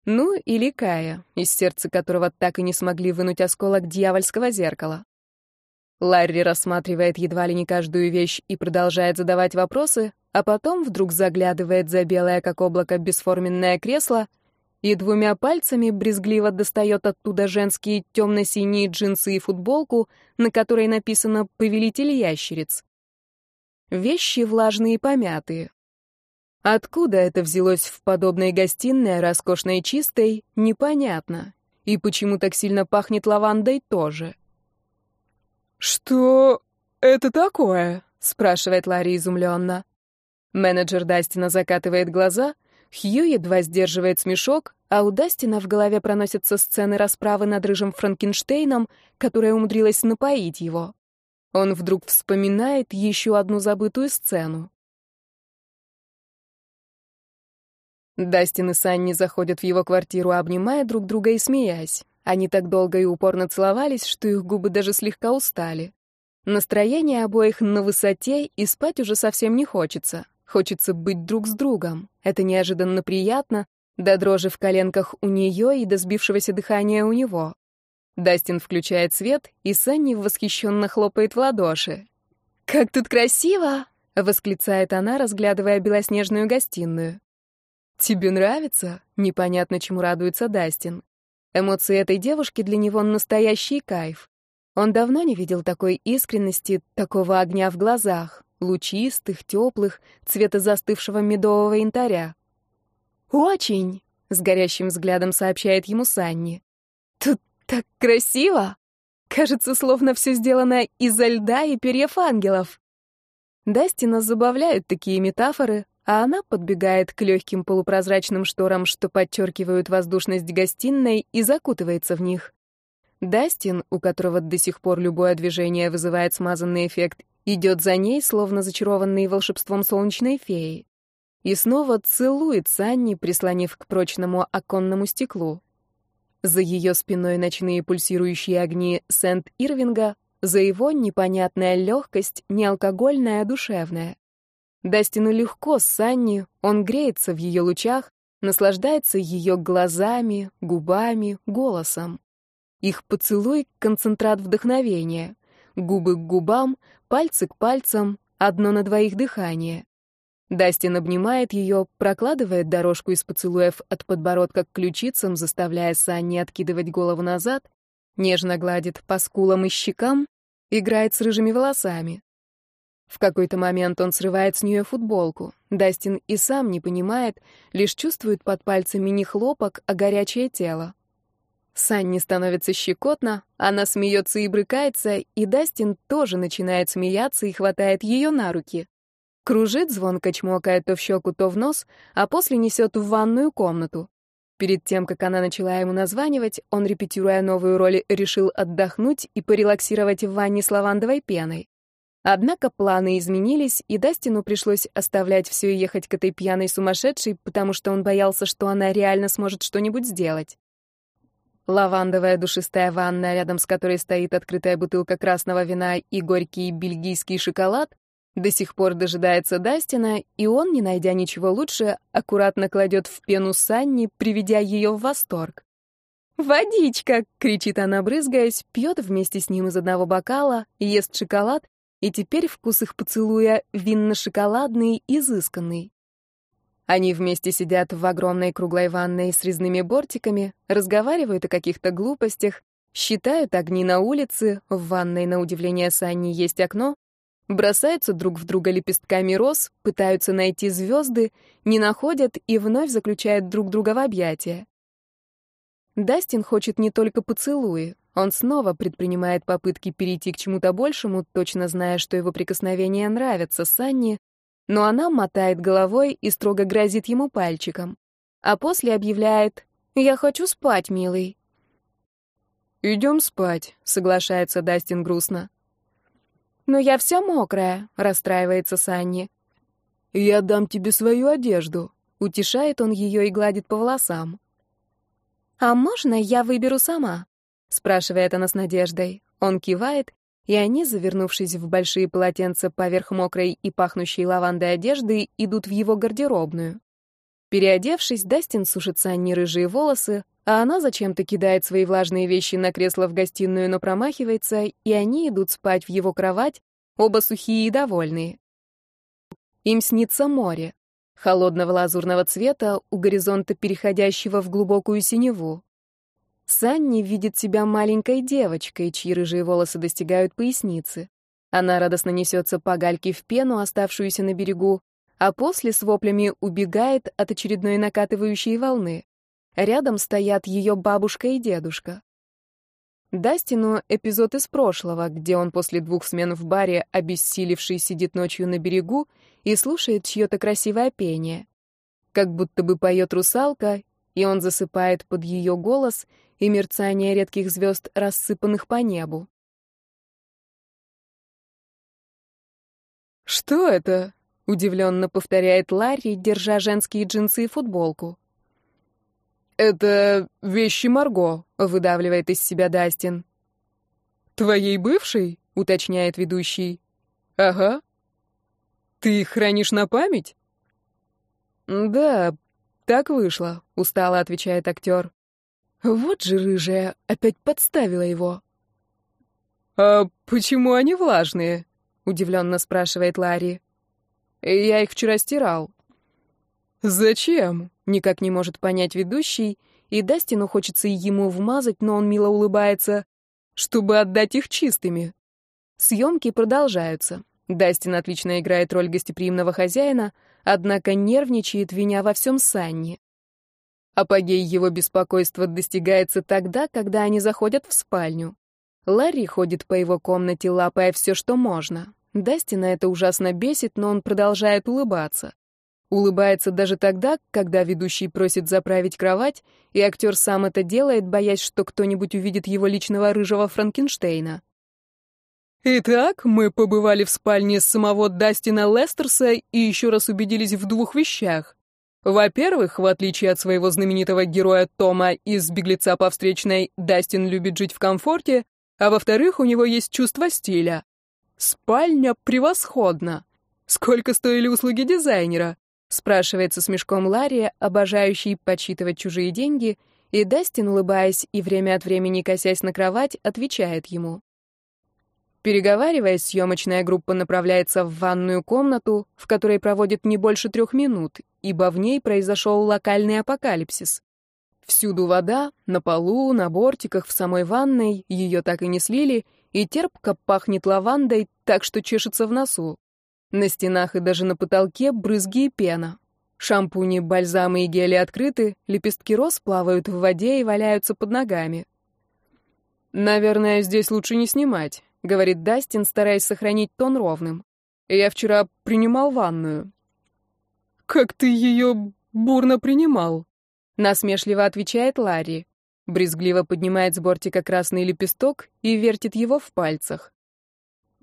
Ну, или Кая, из сердца которого так и не смогли вынуть осколок дьявольского зеркала. Ларри рассматривает едва ли не каждую вещь и продолжает задавать вопросы, а потом вдруг заглядывает за белое, как облако, бесформенное кресло и двумя пальцами брезгливо достает оттуда женские темно-синие джинсы и футболку, на которой написано «Повелитель ящериц». Вещи влажные и помятые, Откуда это взялось в подобной гостиной, роскошной и чистой, непонятно. И почему так сильно пахнет лавандой тоже. «Что это такое?» — спрашивает Ларри изумленно. Менеджер Дастина закатывает глаза, Хью едва сдерживает смешок, а у Дастина в голове проносятся сцены расправы над рыжим Франкенштейном, которая умудрилась напоить его. Он вдруг вспоминает еще одну забытую сцену. Дастин и Санни заходят в его квартиру, обнимая друг друга и смеясь. Они так долго и упорно целовались, что их губы даже слегка устали. Настроение обоих на высоте, и спать уже совсем не хочется. Хочется быть друг с другом. Это неожиданно приятно, до дрожи в коленках у нее и до сбившегося дыхания у него. Дастин включает свет, и Санни восхищенно хлопает в ладоши. «Как тут красиво!» — восклицает она, разглядывая белоснежную гостиную. «Тебе нравится?» — непонятно, чему радуется Дастин. Эмоции этой девушки для него настоящий кайф. Он давно не видел такой искренности, такого огня в глазах, лучистых, теплых, цвета застывшего медового янтаря. «Очень!» — с горящим взглядом сообщает ему Санни. «Тут так красиво! Кажется, словно все сделано изо льда и перьев ангелов». Дастина забавляют такие метафоры, а она подбегает к легким полупрозрачным шторам, что подчеркивают воздушность гостиной, и закутывается в них. Дастин, у которого до сих пор любое движение вызывает смазанный эффект, идет за ней, словно зачарованный волшебством солнечной феи. И снова целует Санни, прислонив к прочному оконному стеклу. За ее спиной ночные пульсирующие огни Сент-Ирвинга, за его непонятная легкость, не алкогольная, а душевная. Дастину легко с Санни, он греется в ее лучах, наслаждается ее глазами, губами, голосом. Их поцелуй — концентрат вдохновения. Губы к губам, пальцы к пальцам, одно на двоих дыхание. Дастин обнимает ее, прокладывает дорожку из поцелуев от подбородка к ключицам, заставляя Санни откидывать голову назад, нежно гладит по скулам и щекам, играет с рыжими волосами. В какой-то момент он срывает с нее футболку. Дастин и сам не понимает, лишь чувствует под пальцами не хлопок, а горячее тело. Санни становится щекотно, она смеется и брыкается, и Дастин тоже начинает смеяться и хватает ее на руки. Кружит, звонко чмокая то в щеку, то в нос, а после несет в ванную комнату. Перед тем, как она начала ему названивать, он, репетируя новую роль, решил отдохнуть и порелаксировать в ванне с лавандовой пеной. Однако планы изменились, и Дастину пришлось оставлять все и ехать к этой пьяной сумасшедшей, потому что он боялся, что она реально сможет что-нибудь сделать. Лавандовая душистая ванна, рядом с которой стоит открытая бутылка красного вина и горький бельгийский шоколад, до сих пор дожидается Дастина, и он, не найдя ничего лучше, аккуратно кладет в пену Санни, приведя ее в восторг. «Водичка!» — кричит она, брызгаясь, пьет вместе с ним из одного бокала, ест шоколад, и теперь вкус их поцелуя винно-шоколадный, изысканный. Они вместе сидят в огромной круглой ванной с резными бортиками, разговаривают о каких-то глупостях, считают огни на улице, в ванной, на удивление Санни, есть окно, бросаются друг в друга лепестками роз, пытаются найти звезды, не находят и вновь заключают друг друга в объятия. Дастин хочет не только поцелуи, он снова предпринимает попытки перейти к чему-то большему, точно зная, что его прикосновения нравятся Санни, но она мотает головой и строго грозит ему пальчиком. А после объявляет «Я хочу спать, милый». «Идем спать», — соглашается Дастин грустно. «Но я вся мокрая», — расстраивается Санни. «Я дам тебе свою одежду», — утешает он ее и гладит по волосам. «А можно я выберу сама?» — спрашивает она с надеждой. Он кивает, и они, завернувшись в большие полотенца поверх мокрой и пахнущей лавандой одежды, идут в его гардеробную. Переодевшись, Дастин сушит Санни рыжие волосы, а она зачем-то кидает свои влажные вещи на кресло в гостиную, но промахивается, и они идут спать в его кровать, оба сухие и довольные. Им снится море, холодного лазурного цвета, у горизонта переходящего в глубокую синеву. Санни видит себя маленькой девочкой, чьи рыжие волосы достигают поясницы. Она радостно несется по гальке в пену, оставшуюся на берегу, а после с воплями убегает от очередной накатывающей волны. Рядом стоят ее бабушка и дедушка. Дастину эпизод из прошлого, где он после двух смен в баре, обессилевший, сидит ночью на берегу и слушает чье-то красивое пение. Как будто бы поет русалка, и он засыпает под ее голос — и мерцание редких звезд, рассыпанных по небу. «Что это?» — удивленно повторяет Ларри, держа женские джинсы и футболку. «Это вещи Марго», — выдавливает из себя Дастин. «Твоей бывшей?» — уточняет ведущий. «Ага. Ты их хранишь на память?» «Да, так вышло», — устало отвечает актер. Вот же рыжая опять подставила его. «А почему они влажные?» — удивленно спрашивает Ларри. «Я их вчера стирал». «Зачем?» — никак не может понять ведущий, и Дастину хочется ему вмазать, но он мило улыбается, чтобы отдать их чистыми. Съемки продолжаются. Дастин отлично играет роль гостеприимного хозяина, однако нервничает, виня во всем Санни. Апогей его беспокойства достигается тогда, когда они заходят в спальню. Ларри ходит по его комнате, лапая все, что можно. Дастина это ужасно бесит, но он продолжает улыбаться. Улыбается даже тогда, когда ведущий просит заправить кровать, и актер сам это делает, боясь, что кто-нибудь увидит его личного рыжего Франкенштейна. Итак, мы побывали в спальне самого Дастина Лестерса и еще раз убедились в двух вещах. Во-первых, в отличие от своего знаменитого героя Тома из «Беглеца по встречной», Дастин любит жить в комфорте, а во-вторых, у него есть чувство стиля. Спальня превосходна. Сколько стоили услуги дизайнера? Спрашивается с мешком Ларри, обожающий подсчитывать чужие деньги, и Дастин, улыбаясь и время от времени косясь на кровать, отвечает ему. Переговариваясь, съемочная группа направляется в ванную комнату, в которой проводит не больше трех минут, ибо в ней произошел локальный апокалипсис. Всюду вода, на полу, на бортиках, в самой ванной, ее так и не слили, и терпко пахнет лавандой, так что чешется в носу. На стенах и даже на потолке брызги и пена. Шампуни, бальзамы и гели открыты, лепестки роз плавают в воде и валяются под ногами. «Наверное, здесь лучше не снимать», — говорит Дастин, стараясь сохранить тон ровным. «Я вчера принимал ванную». «Как ты ее бурно принимал?» — насмешливо отвечает Ларри. Брезгливо поднимает с бортика красный лепесток и вертит его в пальцах.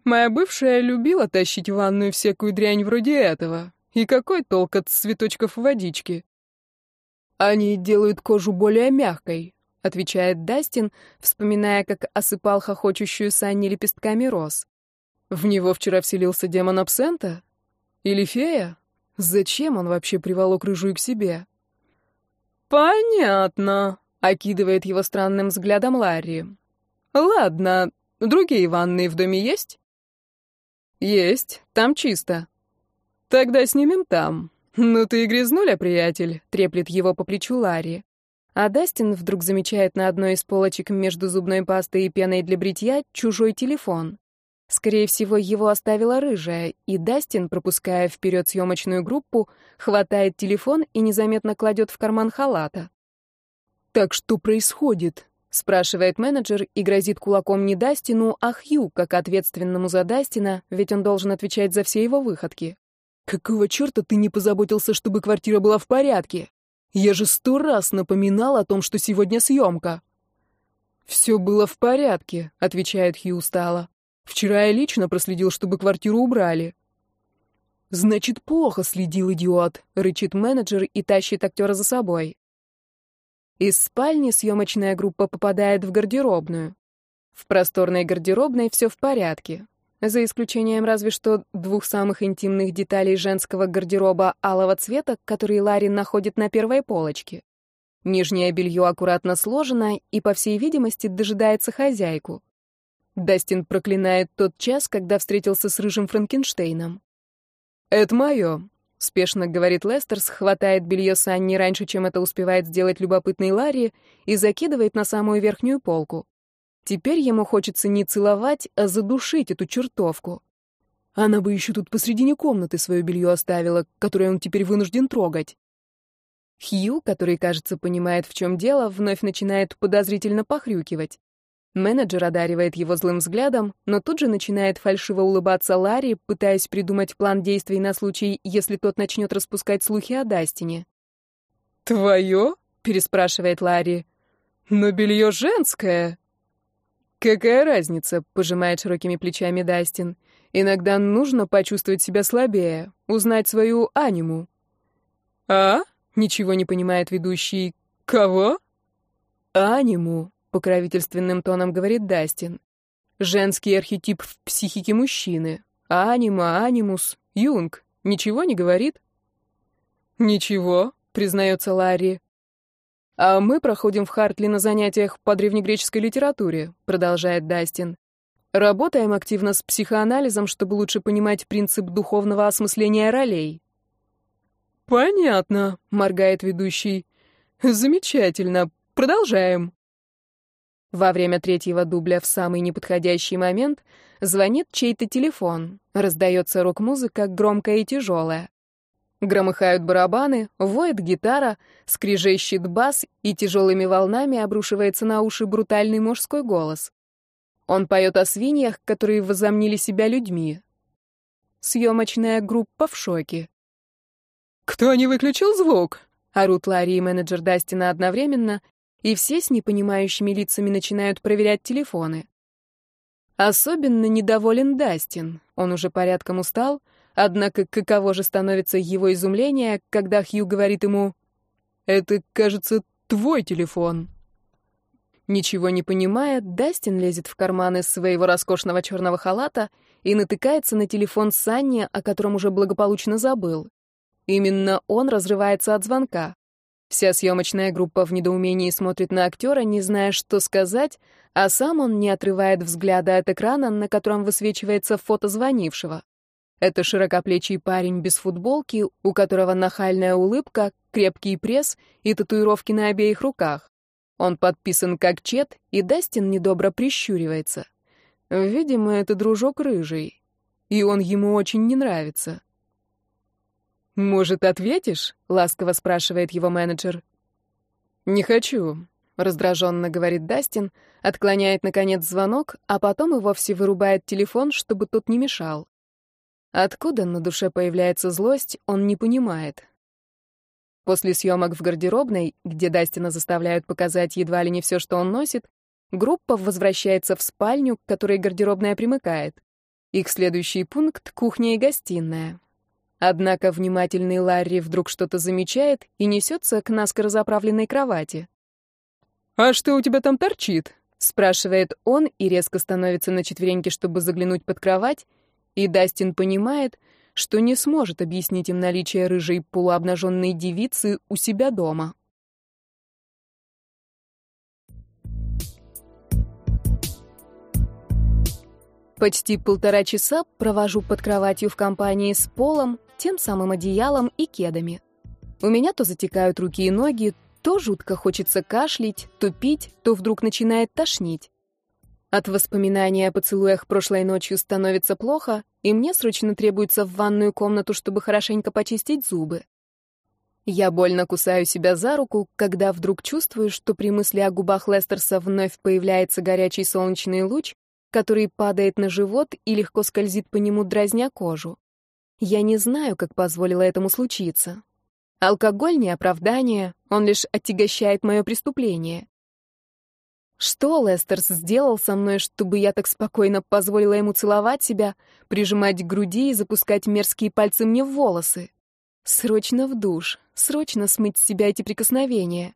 «Моя бывшая любила тащить в ванную всякую дрянь вроде этого. И какой толк от цветочков водички? Они делают кожу более мягкой, отвечает Дастин, вспоминая, как осыпал хохочущую Санни лепестками роз. В него вчера вселился демон абсента? Или фея? Зачем он вообще приволок рыжую к себе? Понятно, окидывает его странным взглядом Ларри. Ладно, другие ванные в доме есть? Есть, там чисто. «Тогда снимем там. Ну ты и грязнуля, приятель», — треплет его по плечу Ларри. А Дастин вдруг замечает на одной из полочек между зубной пастой и пеной для бритья чужой телефон. Скорее всего, его оставила рыжая, и Дастин, пропуская вперед съемочную группу, хватает телефон и незаметно кладет в карман халата. «Так что происходит?» — спрашивает менеджер и грозит кулаком не Дастину, а Хью, как ответственному за Дастина, ведь он должен отвечать за все его выходки. Какого черта ты не позаботился, чтобы квартира была в порядке? Я же сто раз напоминал о том, что сегодня съемка. Все было в порядке, отвечает Хью устало. Вчера я лично проследил, чтобы квартиру убрали. Значит, плохо следил идиот, рычит менеджер и тащит актера за собой. Из спальни съемочная группа попадает в гардеробную. В просторной гардеробной все в порядке за исключением разве что двух самых интимных деталей женского гардероба алого цвета, которые Ларри находит на первой полочке. Нижнее белье аккуратно сложено и, по всей видимости, дожидается хозяйку. Дастин проклинает тот час, когда встретился с рыжим Франкенштейном. «Это мое», — спешно говорит Лестерс, хватает белье Санни раньше, чем это успевает сделать любопытный Ларри, и закидывает на самую верхнюю полку. Теперь ему хочется не целовать, а задушить эту чертовку. Она бы еще тут посредине комнаты свое белье оставила, которое он теперь вынужден трогать. Хью, который, кажется, понимает, в чем дело, вновь начинает подозрительно похрюкивать. Менеджер одаривает его злым взглядом, но тут же начинает фальшиво улыбаться Ларри, пытаясь придумать план действий на случай, если тот начнет распускать слухи о Дастине. «Твое?» — переспрашивает Ларри. «Но белье женское!» «Какая разница?» — пожимает широкими плечами Дастин. «Иногда нужно почувствовать себя слабее, узнать свою аниму». «А?» — ничего не понимает ведущий. «Кого?» «Аниму», — покровительственным тоном говорит Дастин. «Женский архетип в психике мужчины. Анима, анимус, Юнг. Ничего не говорит?» «Ничего», — признается Ларри. «А мы проходим в Хартли на занятиях по древнегреческой литературе», — продолжает Дастин. «Работаем активно с психоанализом, чтобы лучше понимать принцип духовного осмысления ролей». «Понятно», — моргает ведущий. «Замечательно. Продолжаем». Во время третьего дубля в самый неподходящий момент звонит чей-то телефон. Раздается рок-музыка, громкая и тяжелая. Громыхают барабаны, воет гитара, скрежещет бас, и тяжелыми волнами обрушивается на уши брутальный мужской голос. Он поет о свиньях, которые возомнили себя людьми. Съемочная группа в шоке. «Кто не выключил звук?» — орут Ларри и менеджер Дастина одновременно, и все с непонимающими лицами начинают проверять телефоны. Особенно недоволен Дастин. Он уже порядком устал, Однако каково же становится его изумление, когда Хью говорит ему «Это, кажется, твой телефон». Ничего не понимая, Дастин лезет в карманы своего роскошного черного халата и натыкается на телефон Санни, о котором уже благополучно забыл. Именно он разрывается от звонка. Вся съемочная группа в недоумении смотрит на актера, не зная, что сказать, а сам он не отрывает взгляда от экрана, на котором высвечивается фото звонившего. Это широкоплечий парень без футболки, у которого нахальная улыбка, крепкий пресс и татуировки на обеих руках. Он подписан как Чет, и Дастин недобро прищуривается. Видимо, это дружок рыжий, и он ему очень не нравится. «Может, ответишь?» — ласково спрашивает его менеджер. «Не хочу», — раздраженно говорит Дастин, отклоняет, наконец, звонок, а потом и вовсе вырубает телефон, чтобы тот не мешал. Откуда на душе появляется злость, он не понимает. После съемок в гардеробной, где Дастина заставляют показать едва ли не все, что он носит, группа возвращается в спальню, к которой гардеробная примыкает. Их следующий пункт — кухня и гостиная. Однако внимательный Ларри вдруг что-то замечает и несется к наскоро заправленной кровати. «А что у тебя там торчит?» — спрашивает он и резко становится на четвереньки, чтобы заглянуть под кровать, и Дастин понимает, что не сможет объяснить им наличие рыжей полуобнаженной девицы у себя дома. Почти полтора часа провожу под кроватью в компании с Полом, тем самым одеялом и кедами. У меня то затекают руки и ноги, то жутко хочется кашлять, то пить, то вдруг начинает тошнить. От воспоминания о поцелуях прошлой ночью становится плохо, и мне срочно требуется в ванную комнату, чтобы хорошенько почистить зубы. Я больно кусаю себя за руку, когда вдруг чувствую, что при мысли о губах Лестерса вновь появляется горячий солнечный луч, который падает на живот и легко скользит по нему, дразня кожу. Я не знаю, как позволила этому случиться. Алкоголь не оправдание, он лишь отягощает мое преступление. Что Лестерс сделал со мной, чтобы я так спокойно позволила ему целовать себя, прижимать к груди и запускать мерзкие пальцы мне в волосы? Срочно в душ, срочно смыть с себя эти прикосновения.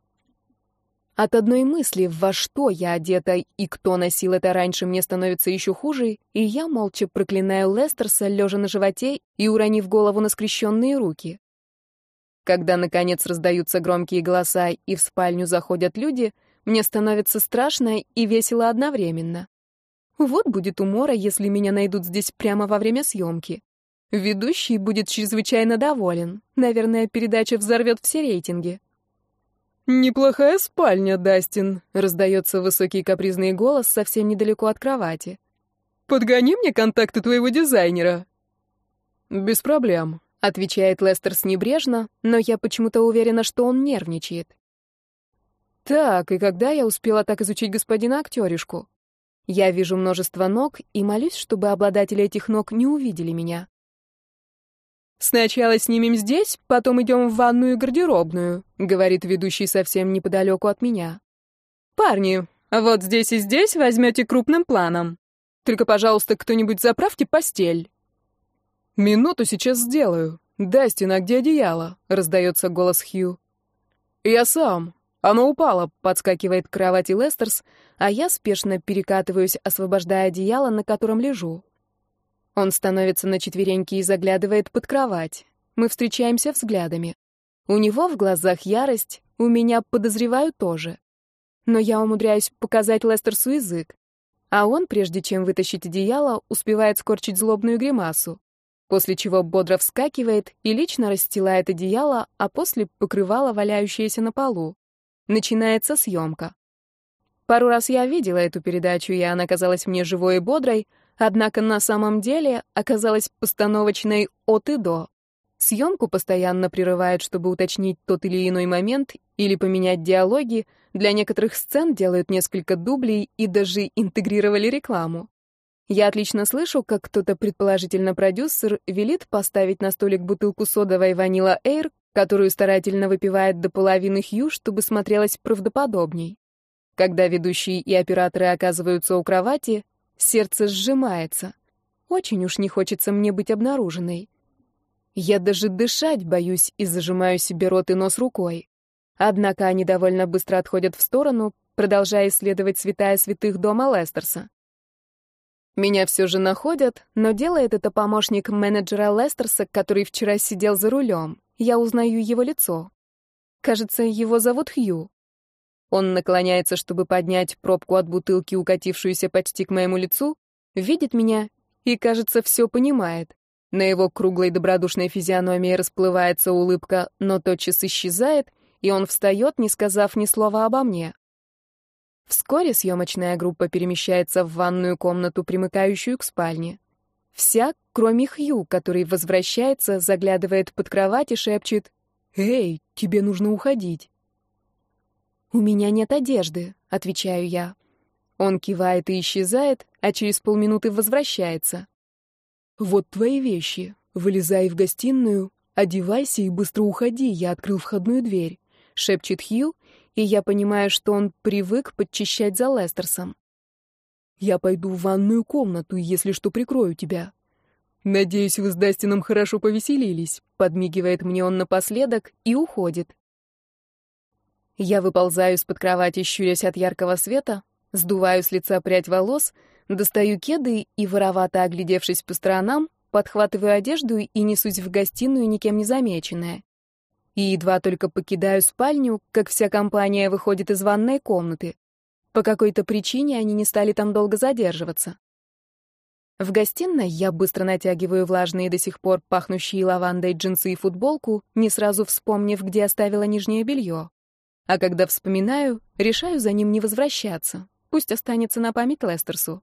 От одной мысли, во что я одета и кто носил это раньше, мне становится еще хуже, и я молча проклинаю Лестерса, лежа на животе и уронив голову на скрещенные руки. Когда, наконец, раздаются громкие голоса и в спальню заходят люди, мне становится страшно и весело одновременно. Вот будет умора, если меня найдут здесь прямо во время съемки. Ведущий будет чрезвычайно доволен. Наверное, передача взорвет все рейтинги. «Неплохая спальня, Дастин», — раздается высокий капризный голос совсем недалеко от кровати. «Подгони мне контакты твоего дизайнера». «Без проблем», — отвечает Лестерс небрежно, но я почему-то уверена, что он нервничает. Так, и когда я успела так изучить господина актеришку? Я вижу множество ног и молюсь, чтобы обладатели этих ног не увидели меня. «Сначала снимем здесь, потом идем в ванную и гардеробную», — говорит ведущий совсем неподалеку от меня. «Парни, вот здесь и здесь возьмете крупным планом. Только, пожалуйста, кто-нибудь заправьте постель». «Минуту сейчас сделаю. Дастин, а где одеяло?» — раздается голос Хью. «Я сам. Оно упало», — подскакивает к кровати Лестерс, а я спешно перекатываюсь, освобождая одеяло, на котором лежу. Он становится на четвереньки и заглядывает под кровать. Мы встречаемся взглядами. У него в глазах ярость, у меня, подозреваю, тоже. Но я умудряюсь показать Лестерсу язык. А он, прежде чем вытащить одеяло, успевает скорчить злобную гримасу. После чего бодро вскакивает и лично расстилает одеяло, а после покрывало валяющееся на полу. Начинается съемка. Пару раз я видела эту передачу, и она казалась мне живой и бодрой, однако на самом деле оказалась постановочной от и до. Съемку постоянно прерывают, чтобы уточнить тот или иной момент или поменять диалоги, для некоторых сцен делают несколько дублей и даже интегрировали рекламу. Я отлично слышу, как кто-то, предположительно продюсер, велит поставить на столик бутылку содовой ванила Эйр, которую старательно выпивает до половины Хью, чтобы смотрелось правдоподобней. Когда ведущие и операторы оказываются у кровати, Сердце сжимается. Очень уж не хочется мне быть обнаруженной. Я даже дышать боюсь и зажимаю себе рот и нос рукой. Однако они довольно быстро отходят в сторону, продолжая исследовать святая святых дома Лестерса. Меня все же находят, но делает это помощник менеджера Лестерса, который вчера сидел за рулем. Я узнаю его лицо. Кажется, его зовут Хью. Он наклоняется, чтобы поднять пробку от бутылки, укатившуюся почти к моему лицу, видит меня и, кажется, все понимает. На его круглой добродушной физиономии расплывается улыбка, но тотчас исчезает, и он встает, не сказав ни слова обо мне. Вскоре съемочная группа перемещается в ванную комнату, примыкающую к спальне. Вся, кроме Хью, который возвращается, заглядывает под кровать и шепчет «Эй, тебе нужно уходить». «У меня нет одежды», — отвечаю я. Он кивает и исчезает, а через полминуты возвращается. «Вот твои вещи. Вылезай в гостиную, одевайся и быстро уходи, я открыл входную дверь», — шепчет Хью, и я понимаю, что он привык подчищать за Лестерсом. «Я пойду в ванную комнату, если что, прикрою тебя. «Надеюсь, вы с Дастином хорошо повеселились», — подмигивает мне он напоследок и уходит. Я выползаю из-под кровати, щурясь от яркого света, сдуваю с лица прядь волос, достаю кеды и, воровато оглядевшись по сторонам, подхватываю одежду и несусь в гостиную, никем не замеченная. И едва только покидаю спальню, как вся компания выходит из ванной комнаты. По какой-то причине они не стали там долго задерживаться. В гостиной я быстро натягиваю влажные до сих пор пахнущие лавандой джинсы и футболку, не сразу вспомнив, где оставила нижнее белье. А когда вспоминаю, решаю за ним не возвращаться. Пусть останется на память Лестерсу.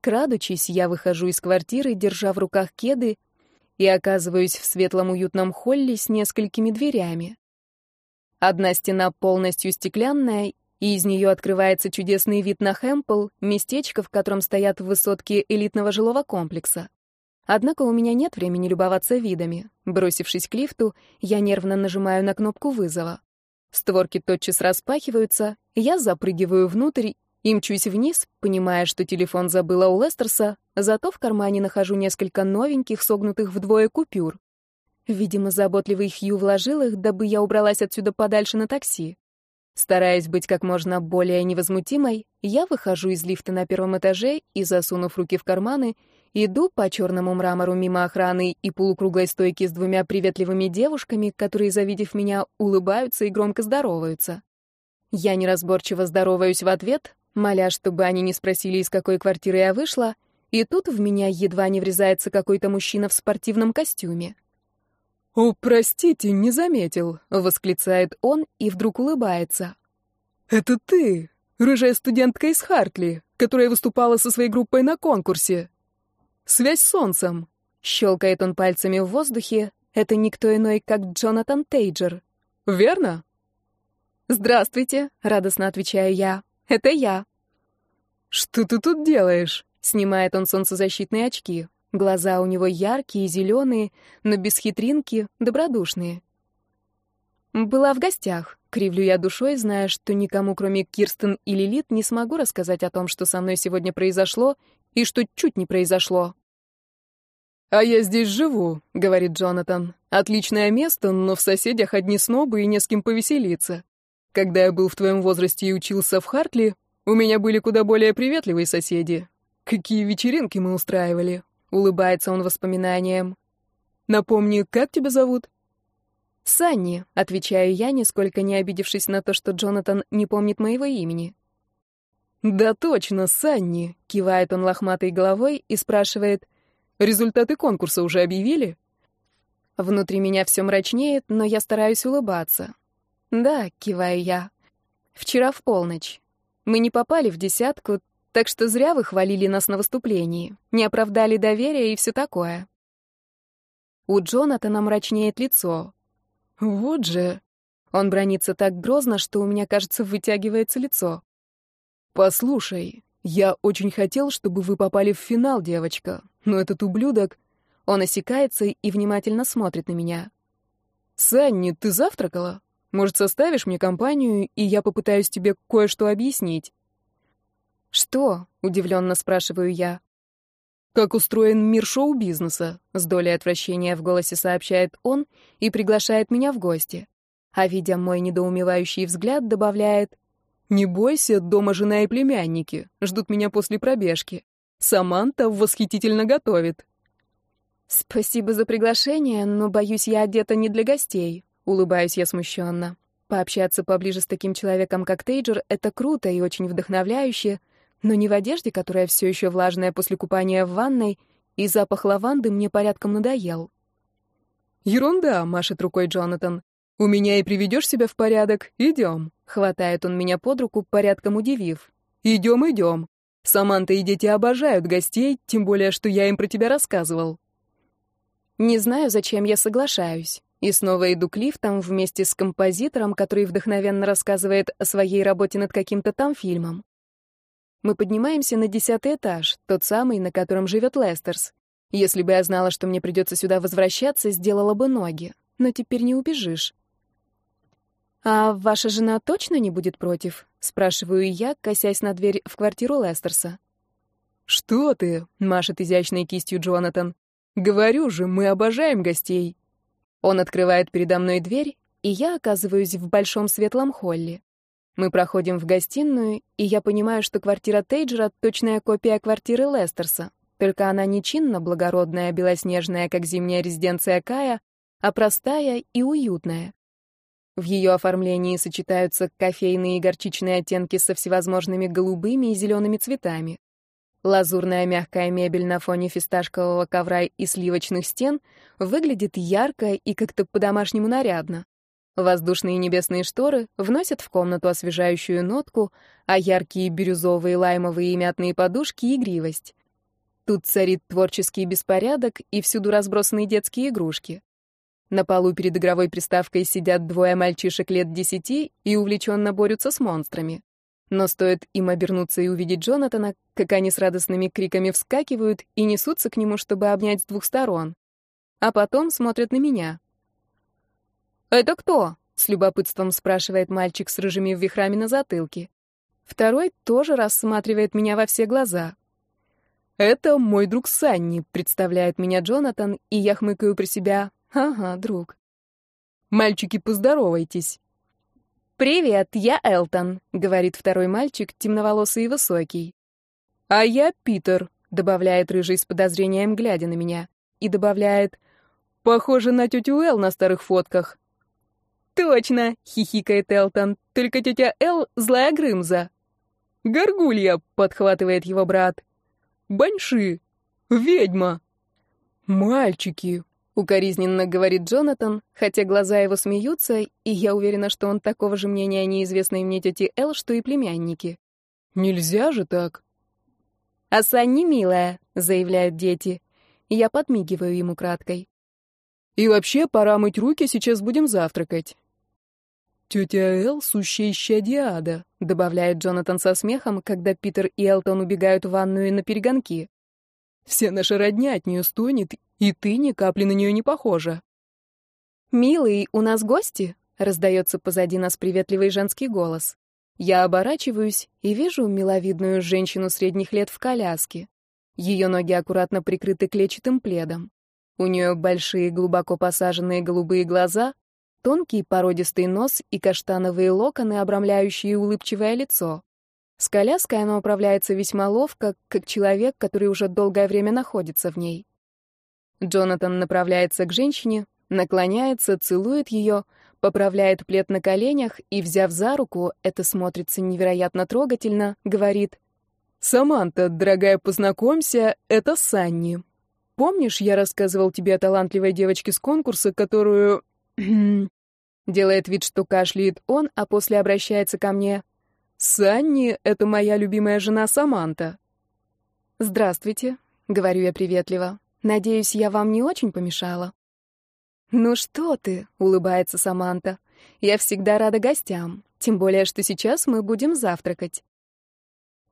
Крадучись, я выхожу из квартиры, держа в руках кеды, и оказываюсь в светлом уютном холле с несколькими дверями. Одна стена полностью стеклянная, и из нее открывается чудесный вид на Хэмпл, местечко, в котором стоят высотки элитного жилого комплекса. Однако у меня нет времени любоваться видами. Бросившись к лифту, я нервно нажимаю на кнопку вызова. Створки тотчас распахиваются, я запрыгиваю внутрь и мчусь вниз, понимая, что телефон забыла у Лестерса, зато в кармане нахожу несколько новеньких, согнутых вдвое купюр. Видимо, заботливый Хью вложил их, дабы я убралась отсюда подальше на такси. Стараясь быть как можно более невозмутимой, я выхожу из лифта на первом этаже и, засунув руки в карманы, иду по черному мрамору мимо охраны и полукруглой стойки с двумя приветливыми девушками, которые, завидев меня, улыбаются и громко здороваются. Я неразборчиво здороваюсь в ответ, моля, чтобы они не спросили, из какой квартиры я вышла, и тут в меня едва не врезается какой-то мужчина в спортивном костюме. «О, простите, не заметил», — восклицает он и вдруг улыбается. «Это ты, рыжая студентка из Хартли, которая выступала со своей группой на конкурсе. Связь с солнцем». Щелкает он пальцами в воздухе. Это никто иной, как Джонатан Тейджер. «Верно?» «Здравствуйте», — радостно отвечаю я. «Это я». «Что ты тут делаешь?» — снимает он солнцезащитные очки. Глаза у него яркие, зеленые, но без хитринки, добродушные. Была в гостях. Кривлю я душой, зная, что никому, кроме Кирстен и Лилит, не смогу рассказать о том, что со мной сегодня произошло и что чуть не произошло. «А я здесь живу», — говорит Джонатан. «Отличное место, но в соседях одни снобы и не с кем повеселиться. Когда я был в твоем возрасте и учился в Хартли, у меня были куда более приветливые соседи. Какие вечеринки мы устраивали. Улыбается он воспоминанием. Напомни, как тебя зовут? Санни, отвечаю я, нисколько не обидевшись на то, что Джонатан не помнит моего имени. Да точно, Санни, кивает он лохматой головой и спрашивает: "Результаты конкурса уже объявили?" Внутри меня все мрачнеет, но я стараюсь улыбаться. Да, киваю я. Вчера в полночь. Мы не попали в десятку, так что зря вы хвалили нас на выступлении, не оправдали доверия и все такое. У Джонатана мрачнеет лицо. Вот же. Он бронится так грозно, что у меня, кажется, вытягивается лицо. Послушай, я очень хотел, чтобы вы попали в финал, девочка, но этот ублюдок... Он осекается и внимательно смотрит на меня. «Санни, ты завтракала? Может, составишь мне компанию, и я попытаюсь тебе кое-что объяснить?» «Что?» — удивленно спрашиваю я. «Как устроен мир шоу-бизнеса?» — с долей отвращения в голосе сообщает он и приглашает меня в гости. А видя мой недоумевающий взгляд, добавляет «Не бойся, дома жена и племянники. Ждут меня после пробежки. Саманта восхитительно готовит». «Спасибо за приглашение, но, боюсь, я одета не для гостей», Улыбаюсь я смущенно. Пообщаться поближе с таким человеком, как Тейджер, это круто и очень вдохновляюще, но не в одежде, которая все еще влажная после купания в ванной, и запах лаванды мне порядком надоел. «Ерунда», — машет рукой Джонатан. «У меня и приведешь себя в порядок. Идем». Хватает он меня под руку, порядком удивив. «Идем, идем. Саманта и дети обожают гостей, тем более, что я им про тебя рассказывал». Не знаю, зачем я соглашаюсь. И снова иду к лифтам вместе с композитором, который вдохновенно рассказывает о своей работе над каким-то там фильмом. Мы поднимаемся на десятый этаж, тот самый, на котором живет Лестерс. Если бы я знала, что мне придется сюда возвращаться, сделала бы ноги. Но теперь не убежишь. «А ваша жена точно не будет против?» — спрашиваю я, косясь на дверь в квартиру Лестерса. «Что ты?» — машет изящной кистью Джонатан. «Говорю же, мы обожаем гостей». Он открывает передо мной дверь, и я оказываюсь в большом светлом холле. Мы проходим в гостиную, и я понимаю, что квартира Тейджера — точная копия квартиры Лестерса, только она не чинно благородная, белоснежная, как зимняя резиденция Кая, а простая и уютная. В ее оформлении сочетаются кофейные и горчичные оттенки со всевозможными голубыми и зелеными цветами. Лазурная мягкая мебель на фоне фисташкового ковра и сливочных стен выглядит ярко и как-то по-домашнему нарядно. Воздушные небесные шторы вносят в комнату освежающую нотку, а яркие бирюзовые, лаймовые и мятные подушки — игривость. Тут царит творческий беспорядок и всюду разбросаны детские игрушки. На полу перед игровой приставкой сидят двое мальчишек лет десяти и увлеченно борются с монстрами. Но стоит им обернуться и увидеть Джонатана, как они с радостными криками вскакивают и несутся к нему, чтобы обнять с двух сторон. А потом смотрят на меня. «Это кто?» — с любопытством спрашивает мальчик с рыжими вихрами на затылке. Второй тоже рассматривает меня во все глаза. «Это мой друг Санни», — представляет меня Джонатан, и я хмыкаю про себя. «Ага, друг». «Мальчики, поздоровайтесь». «Привет, я Элтон», — говорит второй мальчик, темноволосый и высокий. «А я Питер», — добавляет рыжий с подозрением, глядя на меня. И добавляет, «Похоже на тетю Эл на старых фотках». «Точно!» — хихикает Элтон. «Только тетя Эл — злая Грымза». «Горгулья!» — подхватывает его брат. «Баньши! Ведьма!» «Мальчики!» — укоризненно говорит Джонатан, хотя глаза его смеются, и я уверена, что он такого же мнения о неизвестной мне тете Эл, что и племянники. «Нельзя же так!» «А Санни милая!» — заявляют дети. Я подмигиваю ему краткой. «И вообще, пора мыть руки, сейчас будем завтракать». «Тетя Эл — сущая исчадие добавляет Джонатан со смехом, когда Питер и Элтон убегают в ванную на перегонки. «Вся наша родня от нее стонет, и ты ни капли на нее не похожа». «Милый, у нас гости?» — раздается позади нас приветливый женский голос. Я оборачиваюсь и вижу миловидную женщину средних лет в коляске. Ее ноги аккуратно прикрыты клетчатым пледом. У нее большие глубоко посаженные голубые глаза, Тонкий породистый нос и каштановые локоны, обрамляющие улыбчивое лицо. С коляской она управляется весьма ловко, как человек, который уже долгое время находится в ней. Джонатан направляется к женщине, наклоняется, целует ее, поправляет плед на коленях и, взяв за руку, это смотрится невероятно трогательно, говорит «Саманта, дорогая, познакомься, это Санни. Помнишь, я рассказывал тебе о талантливой девочке с конкурса, которую... Делает вид, что кашляет он, а после обращается ко мне. «Санни — это моя любимая жена Саманта». «Здравствуйте», — говорю я приветливо. «Надеюсь, я вам не очень помешала?» «Ну что ты», — улыбается Саманта. «Я всегда рада гостям, тем более, что сейчас мы будем завтракать».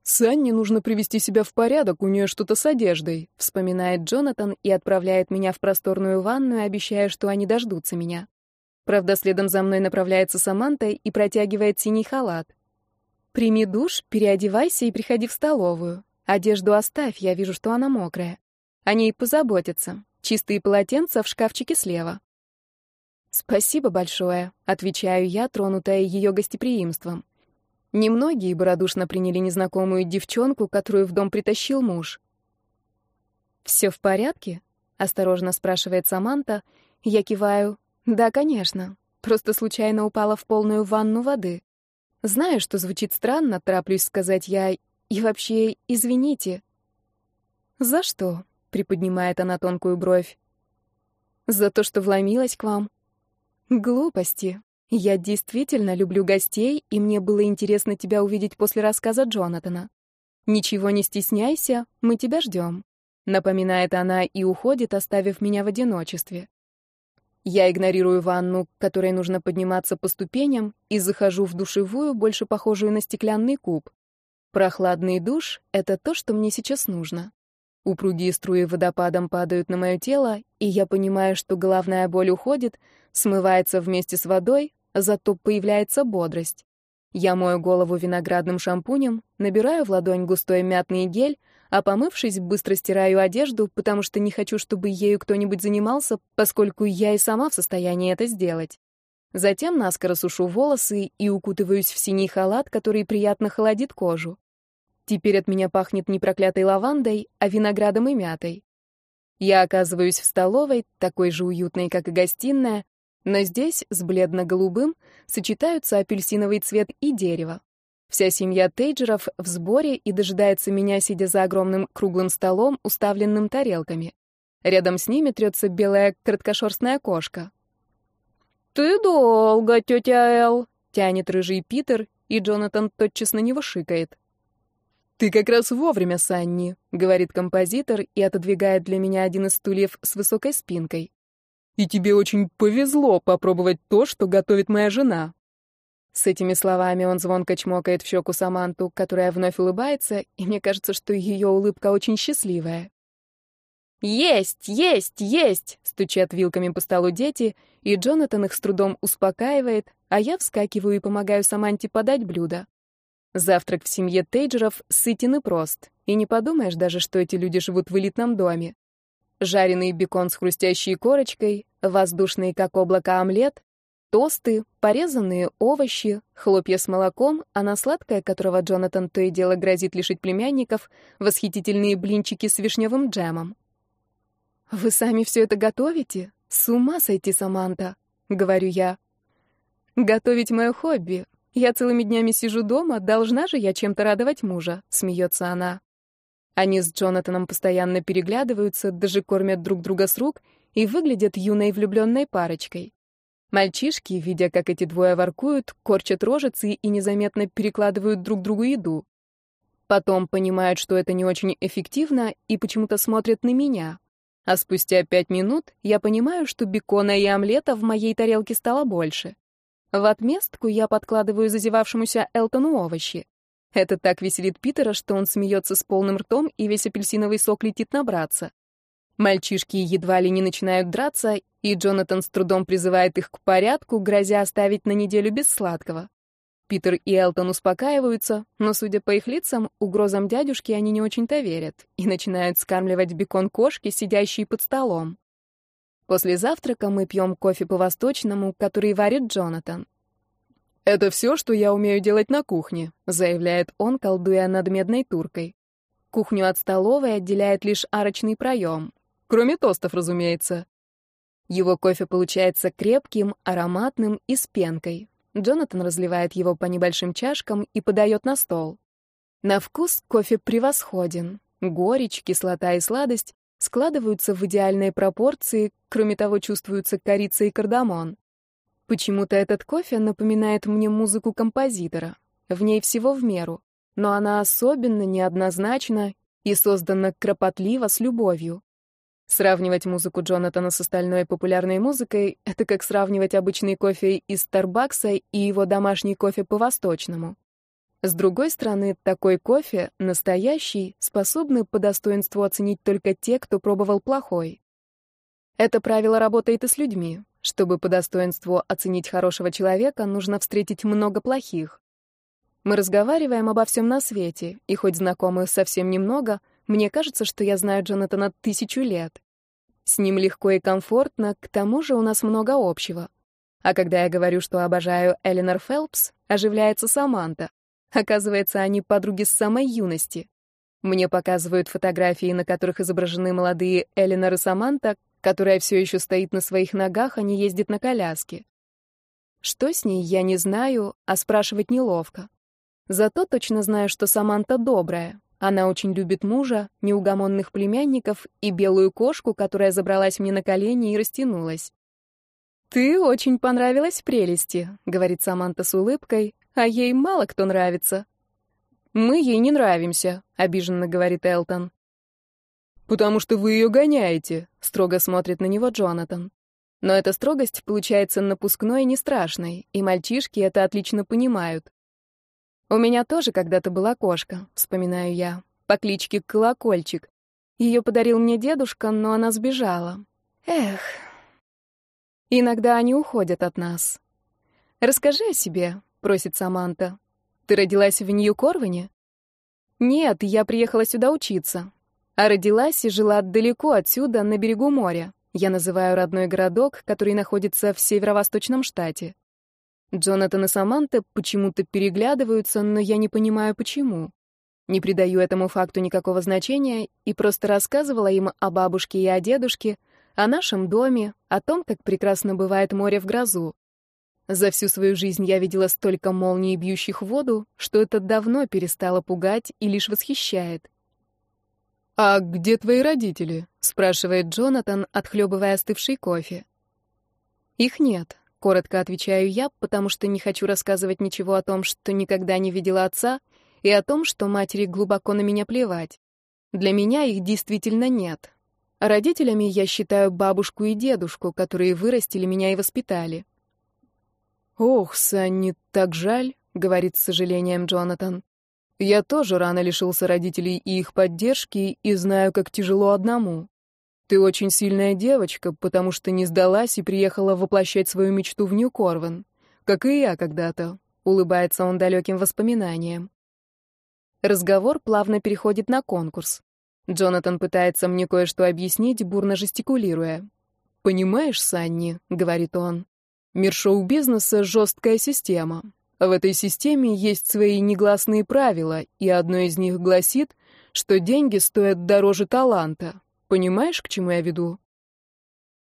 «Санни нужно привести себя в порядок, у нее что-то с одеждой», — вспоминает Джонатан и отправляет меня в просторную ванную, обещая, что они дождутся меня. Правда, следом за мной направляется Саманта и протягивает синий халат. «Прими душ, переодевайся и приходи в столовую. Одежду оставь, я вижу, что она мокрая. О ней позаботятся. Чистые полотенца в шкафчике слева». «Спасибо большое», — отвечаю я, тронутая ее гостеприимством. Немногие бы радушно приняли незнакомую девчонку, которую в дом притащил муж. «Все в порядке?» — осторожно спрашивает Саманта. Я киваю. Да, конечно. Просто случайно упала в полную ванну воды. Знаю, что звучит странно, тороплюсь сказать я. И вообще, извините. За что? Приподнимает она тонкую бровь. За то, что вломилась к вам. Глупости. Я действительно люблю гостей, и мне было интересно тебя увидеть после рассказа Джонатана. Ничего не стесняйся, мы тебя ждем. Напоминает она и уходит, оставив меня в одиночестве. Я игнорирую ванну, которой нужно подниматься по ступеням, и захожу в душевую, больше похожую на стеклянный куб. Прохладный душ — это то, что мне сейчас нужно. Упругие струи водопадом падают на мое тело, и я понимаю, что головная боль уходит, смывается вместе с водой, зато появляется бодрость. Я мою голову виноградным шампунем, набираю в ладонь густой мятный гель, а помывшись, быстро стираю одежду, потому что не хочу, чтобы ею кто-нибудь занимался, поскольку я и сама в состоянии это сделать. Затем наскоро сушу волосы и укутываюсь в синий халат, который приятно холодит кожу. Теперь от меня пахнет не проклятой лавандой, а виноградом и мятой. Я оказываюсь в столовой, такой же уютной, как и гостиная, но здесь с бледно-голубым сочетаются апельсиновый цвет и дерево. Вся семья Тейджеров в сборе и дожидается меня, сидя за огромным круглым столом, уставленным тарелками. Рядом с ними трется белая краткошерстная кошка. «Ты долго, тетя Эл!» — тянет рыжий Питер, и Джонатан тотчас на него шикает. «Ты как раз вовремя, Санни», — говорит композитор и отодвигает для меня один из стульев с высокой спинкой. «И тебе очень повезло попробовать то, что готовит моя жена». С этими словами он звонко чмокает в щеку Саманту, которая вновь улыбается, и мне кажется, что ее улыбка очень счастливая. «Есть, есть, есть!» — стучат вилками по столу дети, и Джонатан их с трудом успокаивает, а я вскакиваю и помогаю Саманте подать блюдо. Завтрак в семье Тейджеров сытен и прост, и не подумаешь даже, что эти люди живут в элитном доме. Жареный бекон с хрустящей корочкой, воздушный как облако омлет, Тосты, порезанные овощи, хлопья с молоком, а на сладкое, которого Джонатан то и дело грозит лишить племянников, восхитительные блинчики с вишневым джемом. «Вы сами все это готовите? С ума сойти, Саманта!» — говорю я. «Готовить мое хобби. Я целыми днями сижу дома, должна же я чем-то радовать мужа», — смеется она. Они с Джонатаном постоянно переглядываются, даже кормят друг друга с рук и выглядят юной влюбленной парочкой. Мальчишки, видя, как эти двое воркуют, корчат рожицы и незаметно перекладывают друг другу еду. Потом понимают, что это не очень эффективно, и почему-то смотрят на меня. А спустя пять минут я понимаю, что бекона и омлета в моей тарелке стало больше. В отместку я подкладываю зазевавшемуся Элтону овощи. Это так веселит Питера, что он смеется с полным ртом, и весь апельсиновый сок летит набраться. Мальчишки едва ли не начинают драться, и Джонатан с трудом призывает их к порядку, грозя оставить на неделю без сладкого. Питер и Элтон успокаиваются, но, судя по их лицам, угрозам дядюшки они не очень-то верят и начинают скармливать бекон кошки, сидящей под столом. После завтрака мы пьем кофе по-восточному, который варит Джонатан. «Это все, что я умею делать на кухне», — заявляет он, колдуя над медной туркой. Кухню от столовой отделяет лишь арочный проем. Кроме тостов, разумеется. Его кофе получается крепким, ароматным и с пенкой. Джонатан разливает его по небольшим чашкам и подает на стол. На вкус кофе превосходен. Горечь, кислота и сладость складываются в идеальные пропорции, кроме того, чувствуются корица и кардамон. Почему-то этот кофе напоминает мне музыку композитора. В ней всего в меру, но она особенно неоднозначна и создана кропотливо с любовью. Сравнивать музыку Джонатана с остальной популярной музыкой — это как сравнивать обычный кофе из Старбакса и его домашний кофе по-восточному. С другой стороны, такой кофе, настоящий, способны по достоинству оценить только те, кто пробовал плохой. Это правило работает и с людьми. Чтобы по достоинству оценить хорошего человека, нужно встретить много плохих. Мы разговариваем обо всем на свете, и хоть знакомых совсем немного — мне кажется, что я знаю Джонатана тысячу лет. С ним легко и комфортно, к тому же у нас много общего. А когда я говорю, что обожаю Эленор Фелпс, оживляется Саманта. Оказывается, они подруги с самой юности. Мне показывают фотографии, на которых изображены молодые Эленор и Саманта, которая все еще стоит на своих ногах, а не ездит на коляске. Что с ней, я не знаю, а спрашивать неловко. Зато точно знаю, что Саманта добрая. Она очень любит мужа, неугомонных племянников и белую кошку, которая забралась мне на колени и растянулась. «Ты очень понравилась прелести», — говорит Саманта с улыбкой, «а ей мало кто нравится». «Мы ей не нравимся», — обиженно говорит Элтон. «Потому что вы ее гоняете», — строго смотрит на него Джонатан. Но эта строгость получается напускной и не страшной, и мальчишки это отлично понимают. «У меня тоже когда-то была кошка», — вспоминаю я, по кличке Колокольчик. Ее подарил мне дедушка, но она сбежала. Эх. Иногда они уходят от нас. «Расскажи о себе», — просит Саманта. «Ты родилась в Нью-Корвине?» «Нет, я приехала сюда учиться. А родилась и жила далеко отсюда, на берегу моря. Я называю родной городок, который находится в северо-восточном штате. Джонатан и Саманта почему-то переглядываются, но я не понимаю, почему. Не придаю этому факту никакого значения и просто рассказывала им о бабушке и о дедушке, о нашем доме, о том, как прекрасно бывает море в грозу. За всю свою жизнь я видела столько молний, бьющих в воду, что это давно перестало пугать и лишь восхищает. «А где твои родители?» — спрашивает Джонатан, отхлебывая остывший кофе. «Их нет», Коротко отвечаю я, потому что не хочу рассказывать ничего о том, что никогда не видела отца, и о том, что матери глубоко на меня плевать. Для меня их действительно нет. Родителями я считаю бабушку и дедушку, которые вырастили меня и воспитали. «Ох, Санни, так жаль», — говорит с сожалением Джонатан. «Я тоже рано лишился родителей и их поддержки, и знаю, как тяжело одному. Ты очень сильная девочка, потому что не сдалась и приехала воплощать свою мечту в Нью-Корвен, как и я когда-то. Улыбается он далеким воспоминаниям. Разговор плавно переходит на конкурс. Джонатан пытается мне кое-что объяснить, бурно жестикулируя. «Понимаешь, Санни», — говорит он, — «мир шоу-бизнеса — жесткая система. В этой системе есть свои негласные правила, и одно из них гласит, что деньги стоят дороже таланта. Понимаешь, к чему я веду?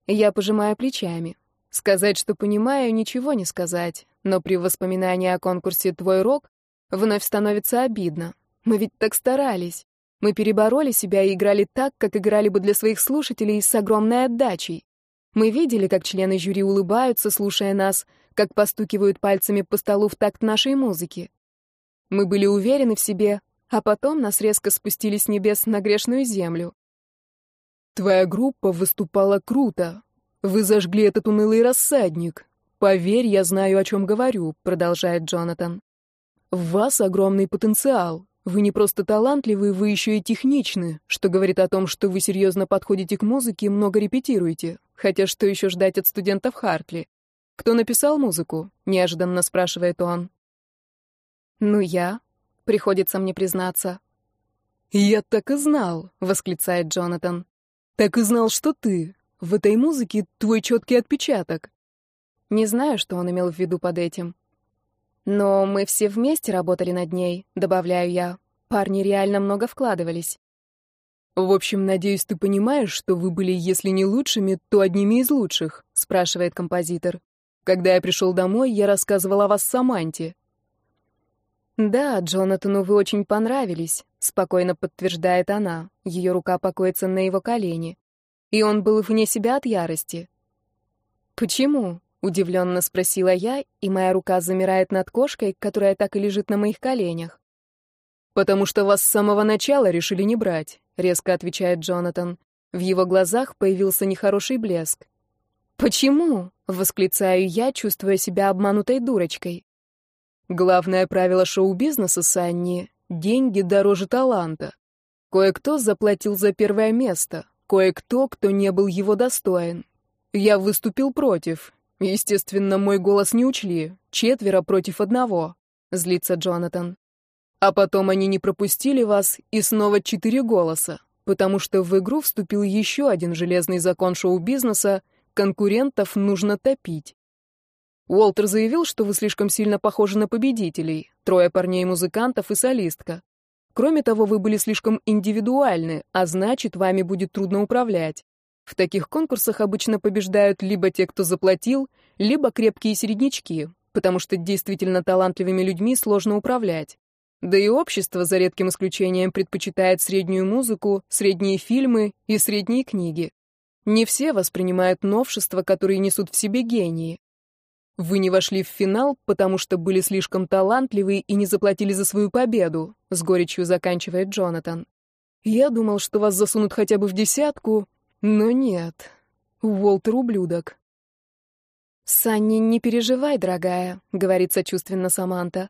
Я пожимаю плечами. Сказать, что понимаю, ничего не сказать, но при воспоминании о конкурсе «Твой рок» вновь становится обидно. Мы ведь так старались. Мы перебороли себя и играли так, как играли бы для своих слушателей с огромной отдачей. Мы видели, как члены жюри улыбаются, слушая нас, как постукивают пальцами по столу в такт нашей музыки. Мы были уверены в себе, а потом нас резко спустили с небес на грешную землю. Твоя группа выступала круто. Вы зажгли этот унылый рассадник. Поверь, я знаю, о чем говорю, продолжает Джонатан. В вас огромный потенциал. Вы не просто талантливы, вы еще и техничны, что говорит о том, что вы серьезно подходите к музыке и много репетируете. Хотя что еще ждать от студентов Хартли? Кто написал музыку? Неожиданно спрашивает он. Ну я, приходится мне признаться. Я так и знал, восклицает Джонатан. Так и знал, что ты. В этой музыке твой четкий отпечаток. Не знаю, что он имел в виду под этим. Но мы все вместе работали над ней, добавляю я. Парни реально много вкладывались. В общем, надеюсь, ты понимаешь, что вы были, если не лучшими, то одними из лучших, спрашивает композитор. Когда я пришел домой, я рассказывал о вас Саманте. Да, Джонатану вы очень понравились спокойно подтверждает она. Ее рука покоится на его колени. И он был вне себя от ярости. Почему? удивленно спросила я, и моя рука замирает над кошкой, которая так и лежит на моих коленях. Потому что вас с самого начала решили не брать, резко отвечает Джонатан. В его глазах появился нехороший блеск. Почему? восклицаю я, чувствуя себя обманутой дурочкой. Главное правило шоу-бизнеса, Санни, Деньги дороже таланта. Кое-кто заплатил за первое место, кое-кто, кто не был его достоин. Я выступил против. Естественно, мой голос не учли. Четверо против одного. Злится Джонатан. А потом они не пропустили вас, и снова четыре голоса, потому что в игру вступил еще один железный закон шоу-бизнеса — конкурентов нужно топить. Уолтер заявил, что вы слишком сильно похожи на победителей. Трое парней-музыкантов и солистка. Кроме того, вы были слишком индивидуальны, а значит, вами будет трудно управлять. В таких конкурсах обычно побеждают либо те, кто заплатил, либо крепкие середнячки, потому что действительно талантливыми людьми сложно управлять. Да и общество, за редким исключением, предпочитает среднюю музыку, средние фильмы и средние книги. Не все воспринимают новшества, которые несут в себе гении. Вы не вошли в финал, потому что были слишком талантливы и не заплатили за свою победу, с горечью заканчивает Джонатан. Я думал, что вас засунут хотя бы в десятку, но нет. Уолтер ублюдок. «Санни, не переживай, дорогая», — говорит сочувственно Саманта.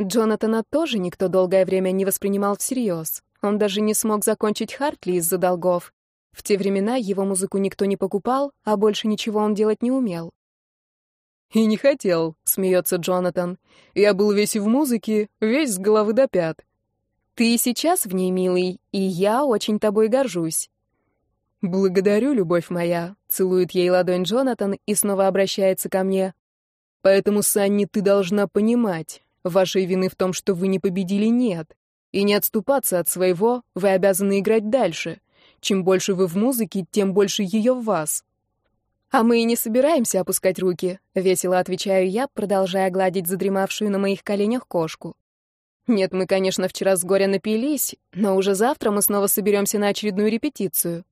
Джонатана тоже никто долгое время не воспринимал всерьез. Он даже не смог закончить Хартли из-за долгов. В те времена его музыку никто не покупал, а больше ничего он делать не умел. «И не хотел», — смеется Джонатан. «Я был весь в музыке, весь с головы до пят». «Ты сейчас в ней, милый, и я очень тобой горжусь». «Благодарю, любовь моя», — целует ей ладонь Джонатан и снова обращается ко мне. «Поэтому, Санни, ты должна понимать, Вашей вины в том, что вы не победили, нет. И не отступаться от своего, вы обязаны играть дальше. Чем больше вы в музыке, тем больше ее в вас. А мы и не собираемся опускать руки, весело отвечаю я, продолжая гладить задремавшую на моих коленях кошку. Нет, мы, конечно, вчера с горя напились, но уже завтра мы снова соберемся на очередную репетицию.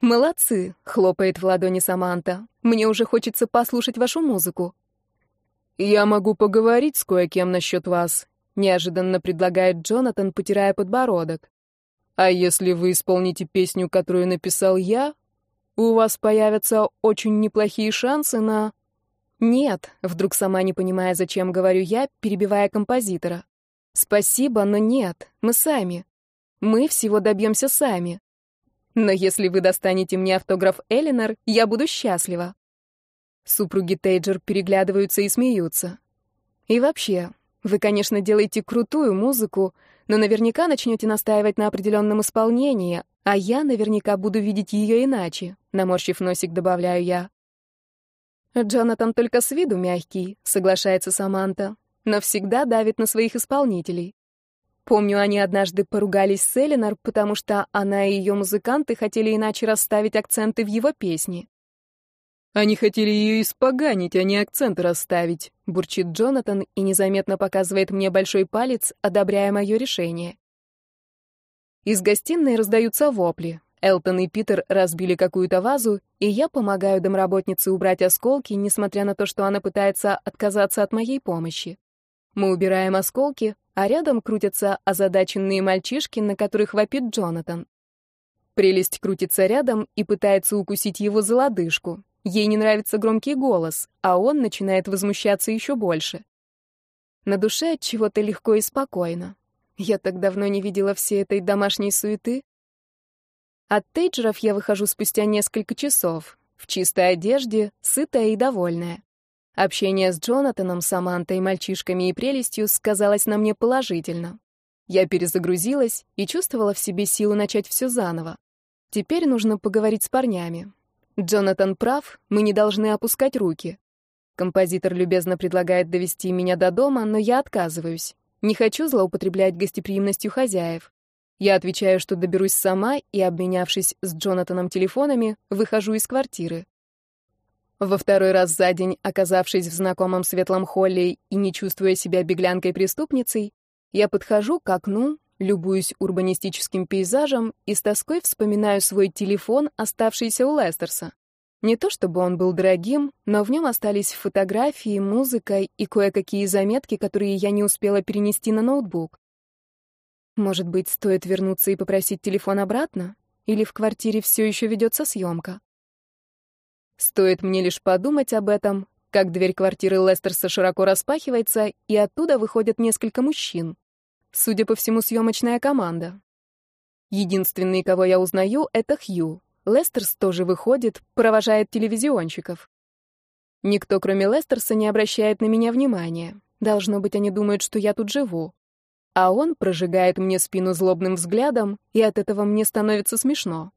«Молодцы!» — хлопает в ладони Саманта. «Мне уже хочется послушать вашу музыку». «Я могу поговорить с кое-кем насчет вас», — неожиданно предлагает Джонатан, потирая подбородок. «А если вы исполните песню, которую написал я, у вас появятся очень неплохие шансы на...» «Нет», — вдруг сама не понимая, зачем говорю я, перебивая композитора. «Спасибо, но нет, мы сами. Мы всего добьемся сами. Но если вы достанете мне автограф Элинор, я буду счастлива». Супруги Тейджер переглядываются и смеются. И вообще, вы, конечно, делаете крутую музыку, но наверняка начнете настаивать на определенном исполнении, а я наверняка буду видеть ее иначе, наморщив носик, добавляю я. Джонатан только с виду мягкий, соглашается Саманта, но всегда давит на своих исполнителей. Помню, они однажды поругались с Элинор, потому что она и ее музыканты хотели иначе расставить акценты в его песне. Они хотели ее испоганить, а не акцент расставить, бурчит Джонатан и незаметно показывает мне большой палец, одобряя мое решение. Из гостиной раздаются вопли. Элтон и Питер разбили какую-то вазу, и я помогаю домработнице убрать осколки, несмотря на то, что она пытается отказаться от моей помощи. Мы убираем осколки, а рядом крутятся озадаченные мальчишки, на которых вопит Джонатан. Прелесть крутится рядом и пытается укусить его за лодыжку. Ей не нравится громкий голос, а он начинает возмущаться еще больше. На душе от чего-то легко и спокойно. Я так давно не видела всей этой домашней суеты. От тейджеров я выхожу спустя несколько часов, в чистой одежде, сытая и довольная. Общение с Джонатаном, Самантой, мальчишками и прелестью сказалось на мне положительно. Я перезагрузилась и чувствовала в себе силу начать все заново. Теперь нужно поговорить с парнями, Джонатан прав, мы не должны опускать руки. Композитор любезно предлагает довести меня до дома, но я отказываюсь. Не хочу злоупотреблять гостеприимностью хозяев. Я отвечаю, что доберусь сама, и, обменявшись с Джонатаном телефонами, выхожу из квартиры. Во второй раз за день, оказавшись в знакомом светлом холле и не чувствуя себя беглянкой-преступницей, я подхожу к окну, любуюсь урбанистическим пейзажем и с тоской вспоминаю свой телефон, оставшийся у Лестерса. Не то чтобы он был дорогим, но в нем остались фотографии, музыка и кое-какие заметки, которые я не успела перенести на ноутбук. Может быть, стоит вернуться и попросить телефон обратно? Или в квартире все еще ведется съемка? Стоит мне лишь подумать об этом, как дверь квартиры Лестерса широко распахивается, и оттуда выходят несколько мужчин. Судя по всему, съемочная команда. Единственный, кого я узнаю, это Хью. Лестерс тоже выходит, провожает телевизионщиков. Никто, кроме Лестерса, не обращает на меня внимания. Должно быть, они думают, что я тут живу. А он прожигает мне спину злобным взглядом, и от этого мне становится смешно.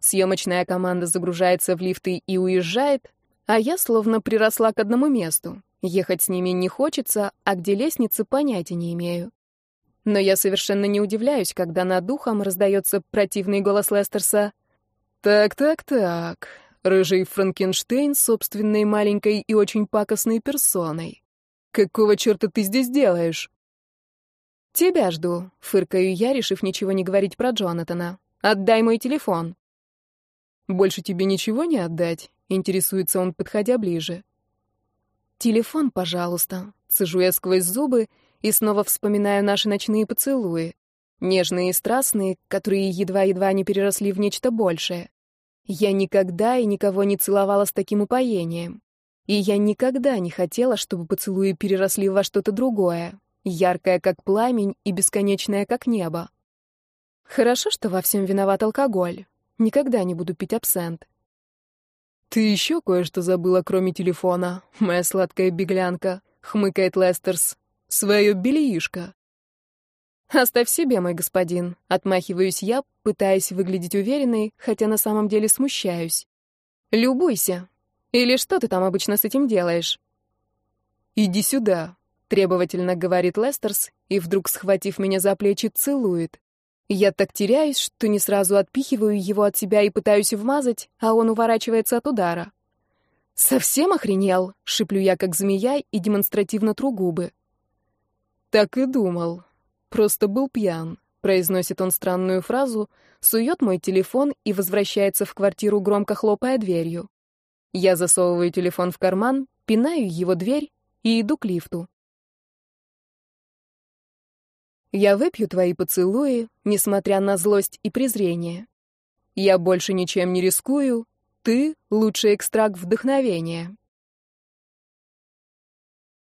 Съемочная команда загружается в лифты и уезжает, а я словно приросла к одному месту. Ехать с ними не хочется, а где лестницы понятия не имею. Но я совершенно не удивляюсь, когда над духом раздается противный голос Лестерса. Так-так-так. Рыжий Франкенштейн собственной маленькой и очень пакостной персоной. Какого черта ты здесь делаешь? Тебя жду, фыркаю я, решив ничего не говорить про Джонатана. Отдай мой телефон. Больше тебе ничего не отдать? Интересуется он, подходя ближе. Телефон, пожалуйста. Цежу я сквозь зубы и снова вспоминаю наши ночные поцелуи. Нежные и страстные, которые едва-едва не переросли в нечто большее. Я никогда и никого не целовала с таким упоением. И я никогда не хотела, чтобы поцелуи переросли во что-то другое, яркое, как пламень, и бесконечное, как небо. Хорошо, что во всем виноват алкоголь. Никогда не буду пить абсент. «Ты еще кое-что забыла, кроме телефона, моя сладкая беглянка», — хмыкает Лестерс. «Свое бельишко». «Оставь себе, мой господин», — отмахиваюсь я, пытаясь выглядеть уверенной, хотя на самом деле смущаюсь. «Любуйся. Или что ты там обычно с этим делаешь?» «Иди сюда», — требовательно говорит Лестерс, и вдруг, схватив меня за плечи, целует. Я так теряюсь, что не сразу отпихиваю его от себя и пытаюсь вмазать, а он уворачивается от удара. «Совсем охренел?» — шиплю я, как змея, и демонстративно тру губы. «Так и думал», Просто был пьян, произносит он странную фразу, сует мой телефон и возвращается в квартиру, громко хлопая дверью. Я засовываю телефон в карман, пинаю его дверь и иду к лифту. Я выпью твои поцелуи, несмотря на злость и презрение. Я больше ничем не рискую, ты — лучший экстракт вдохновения.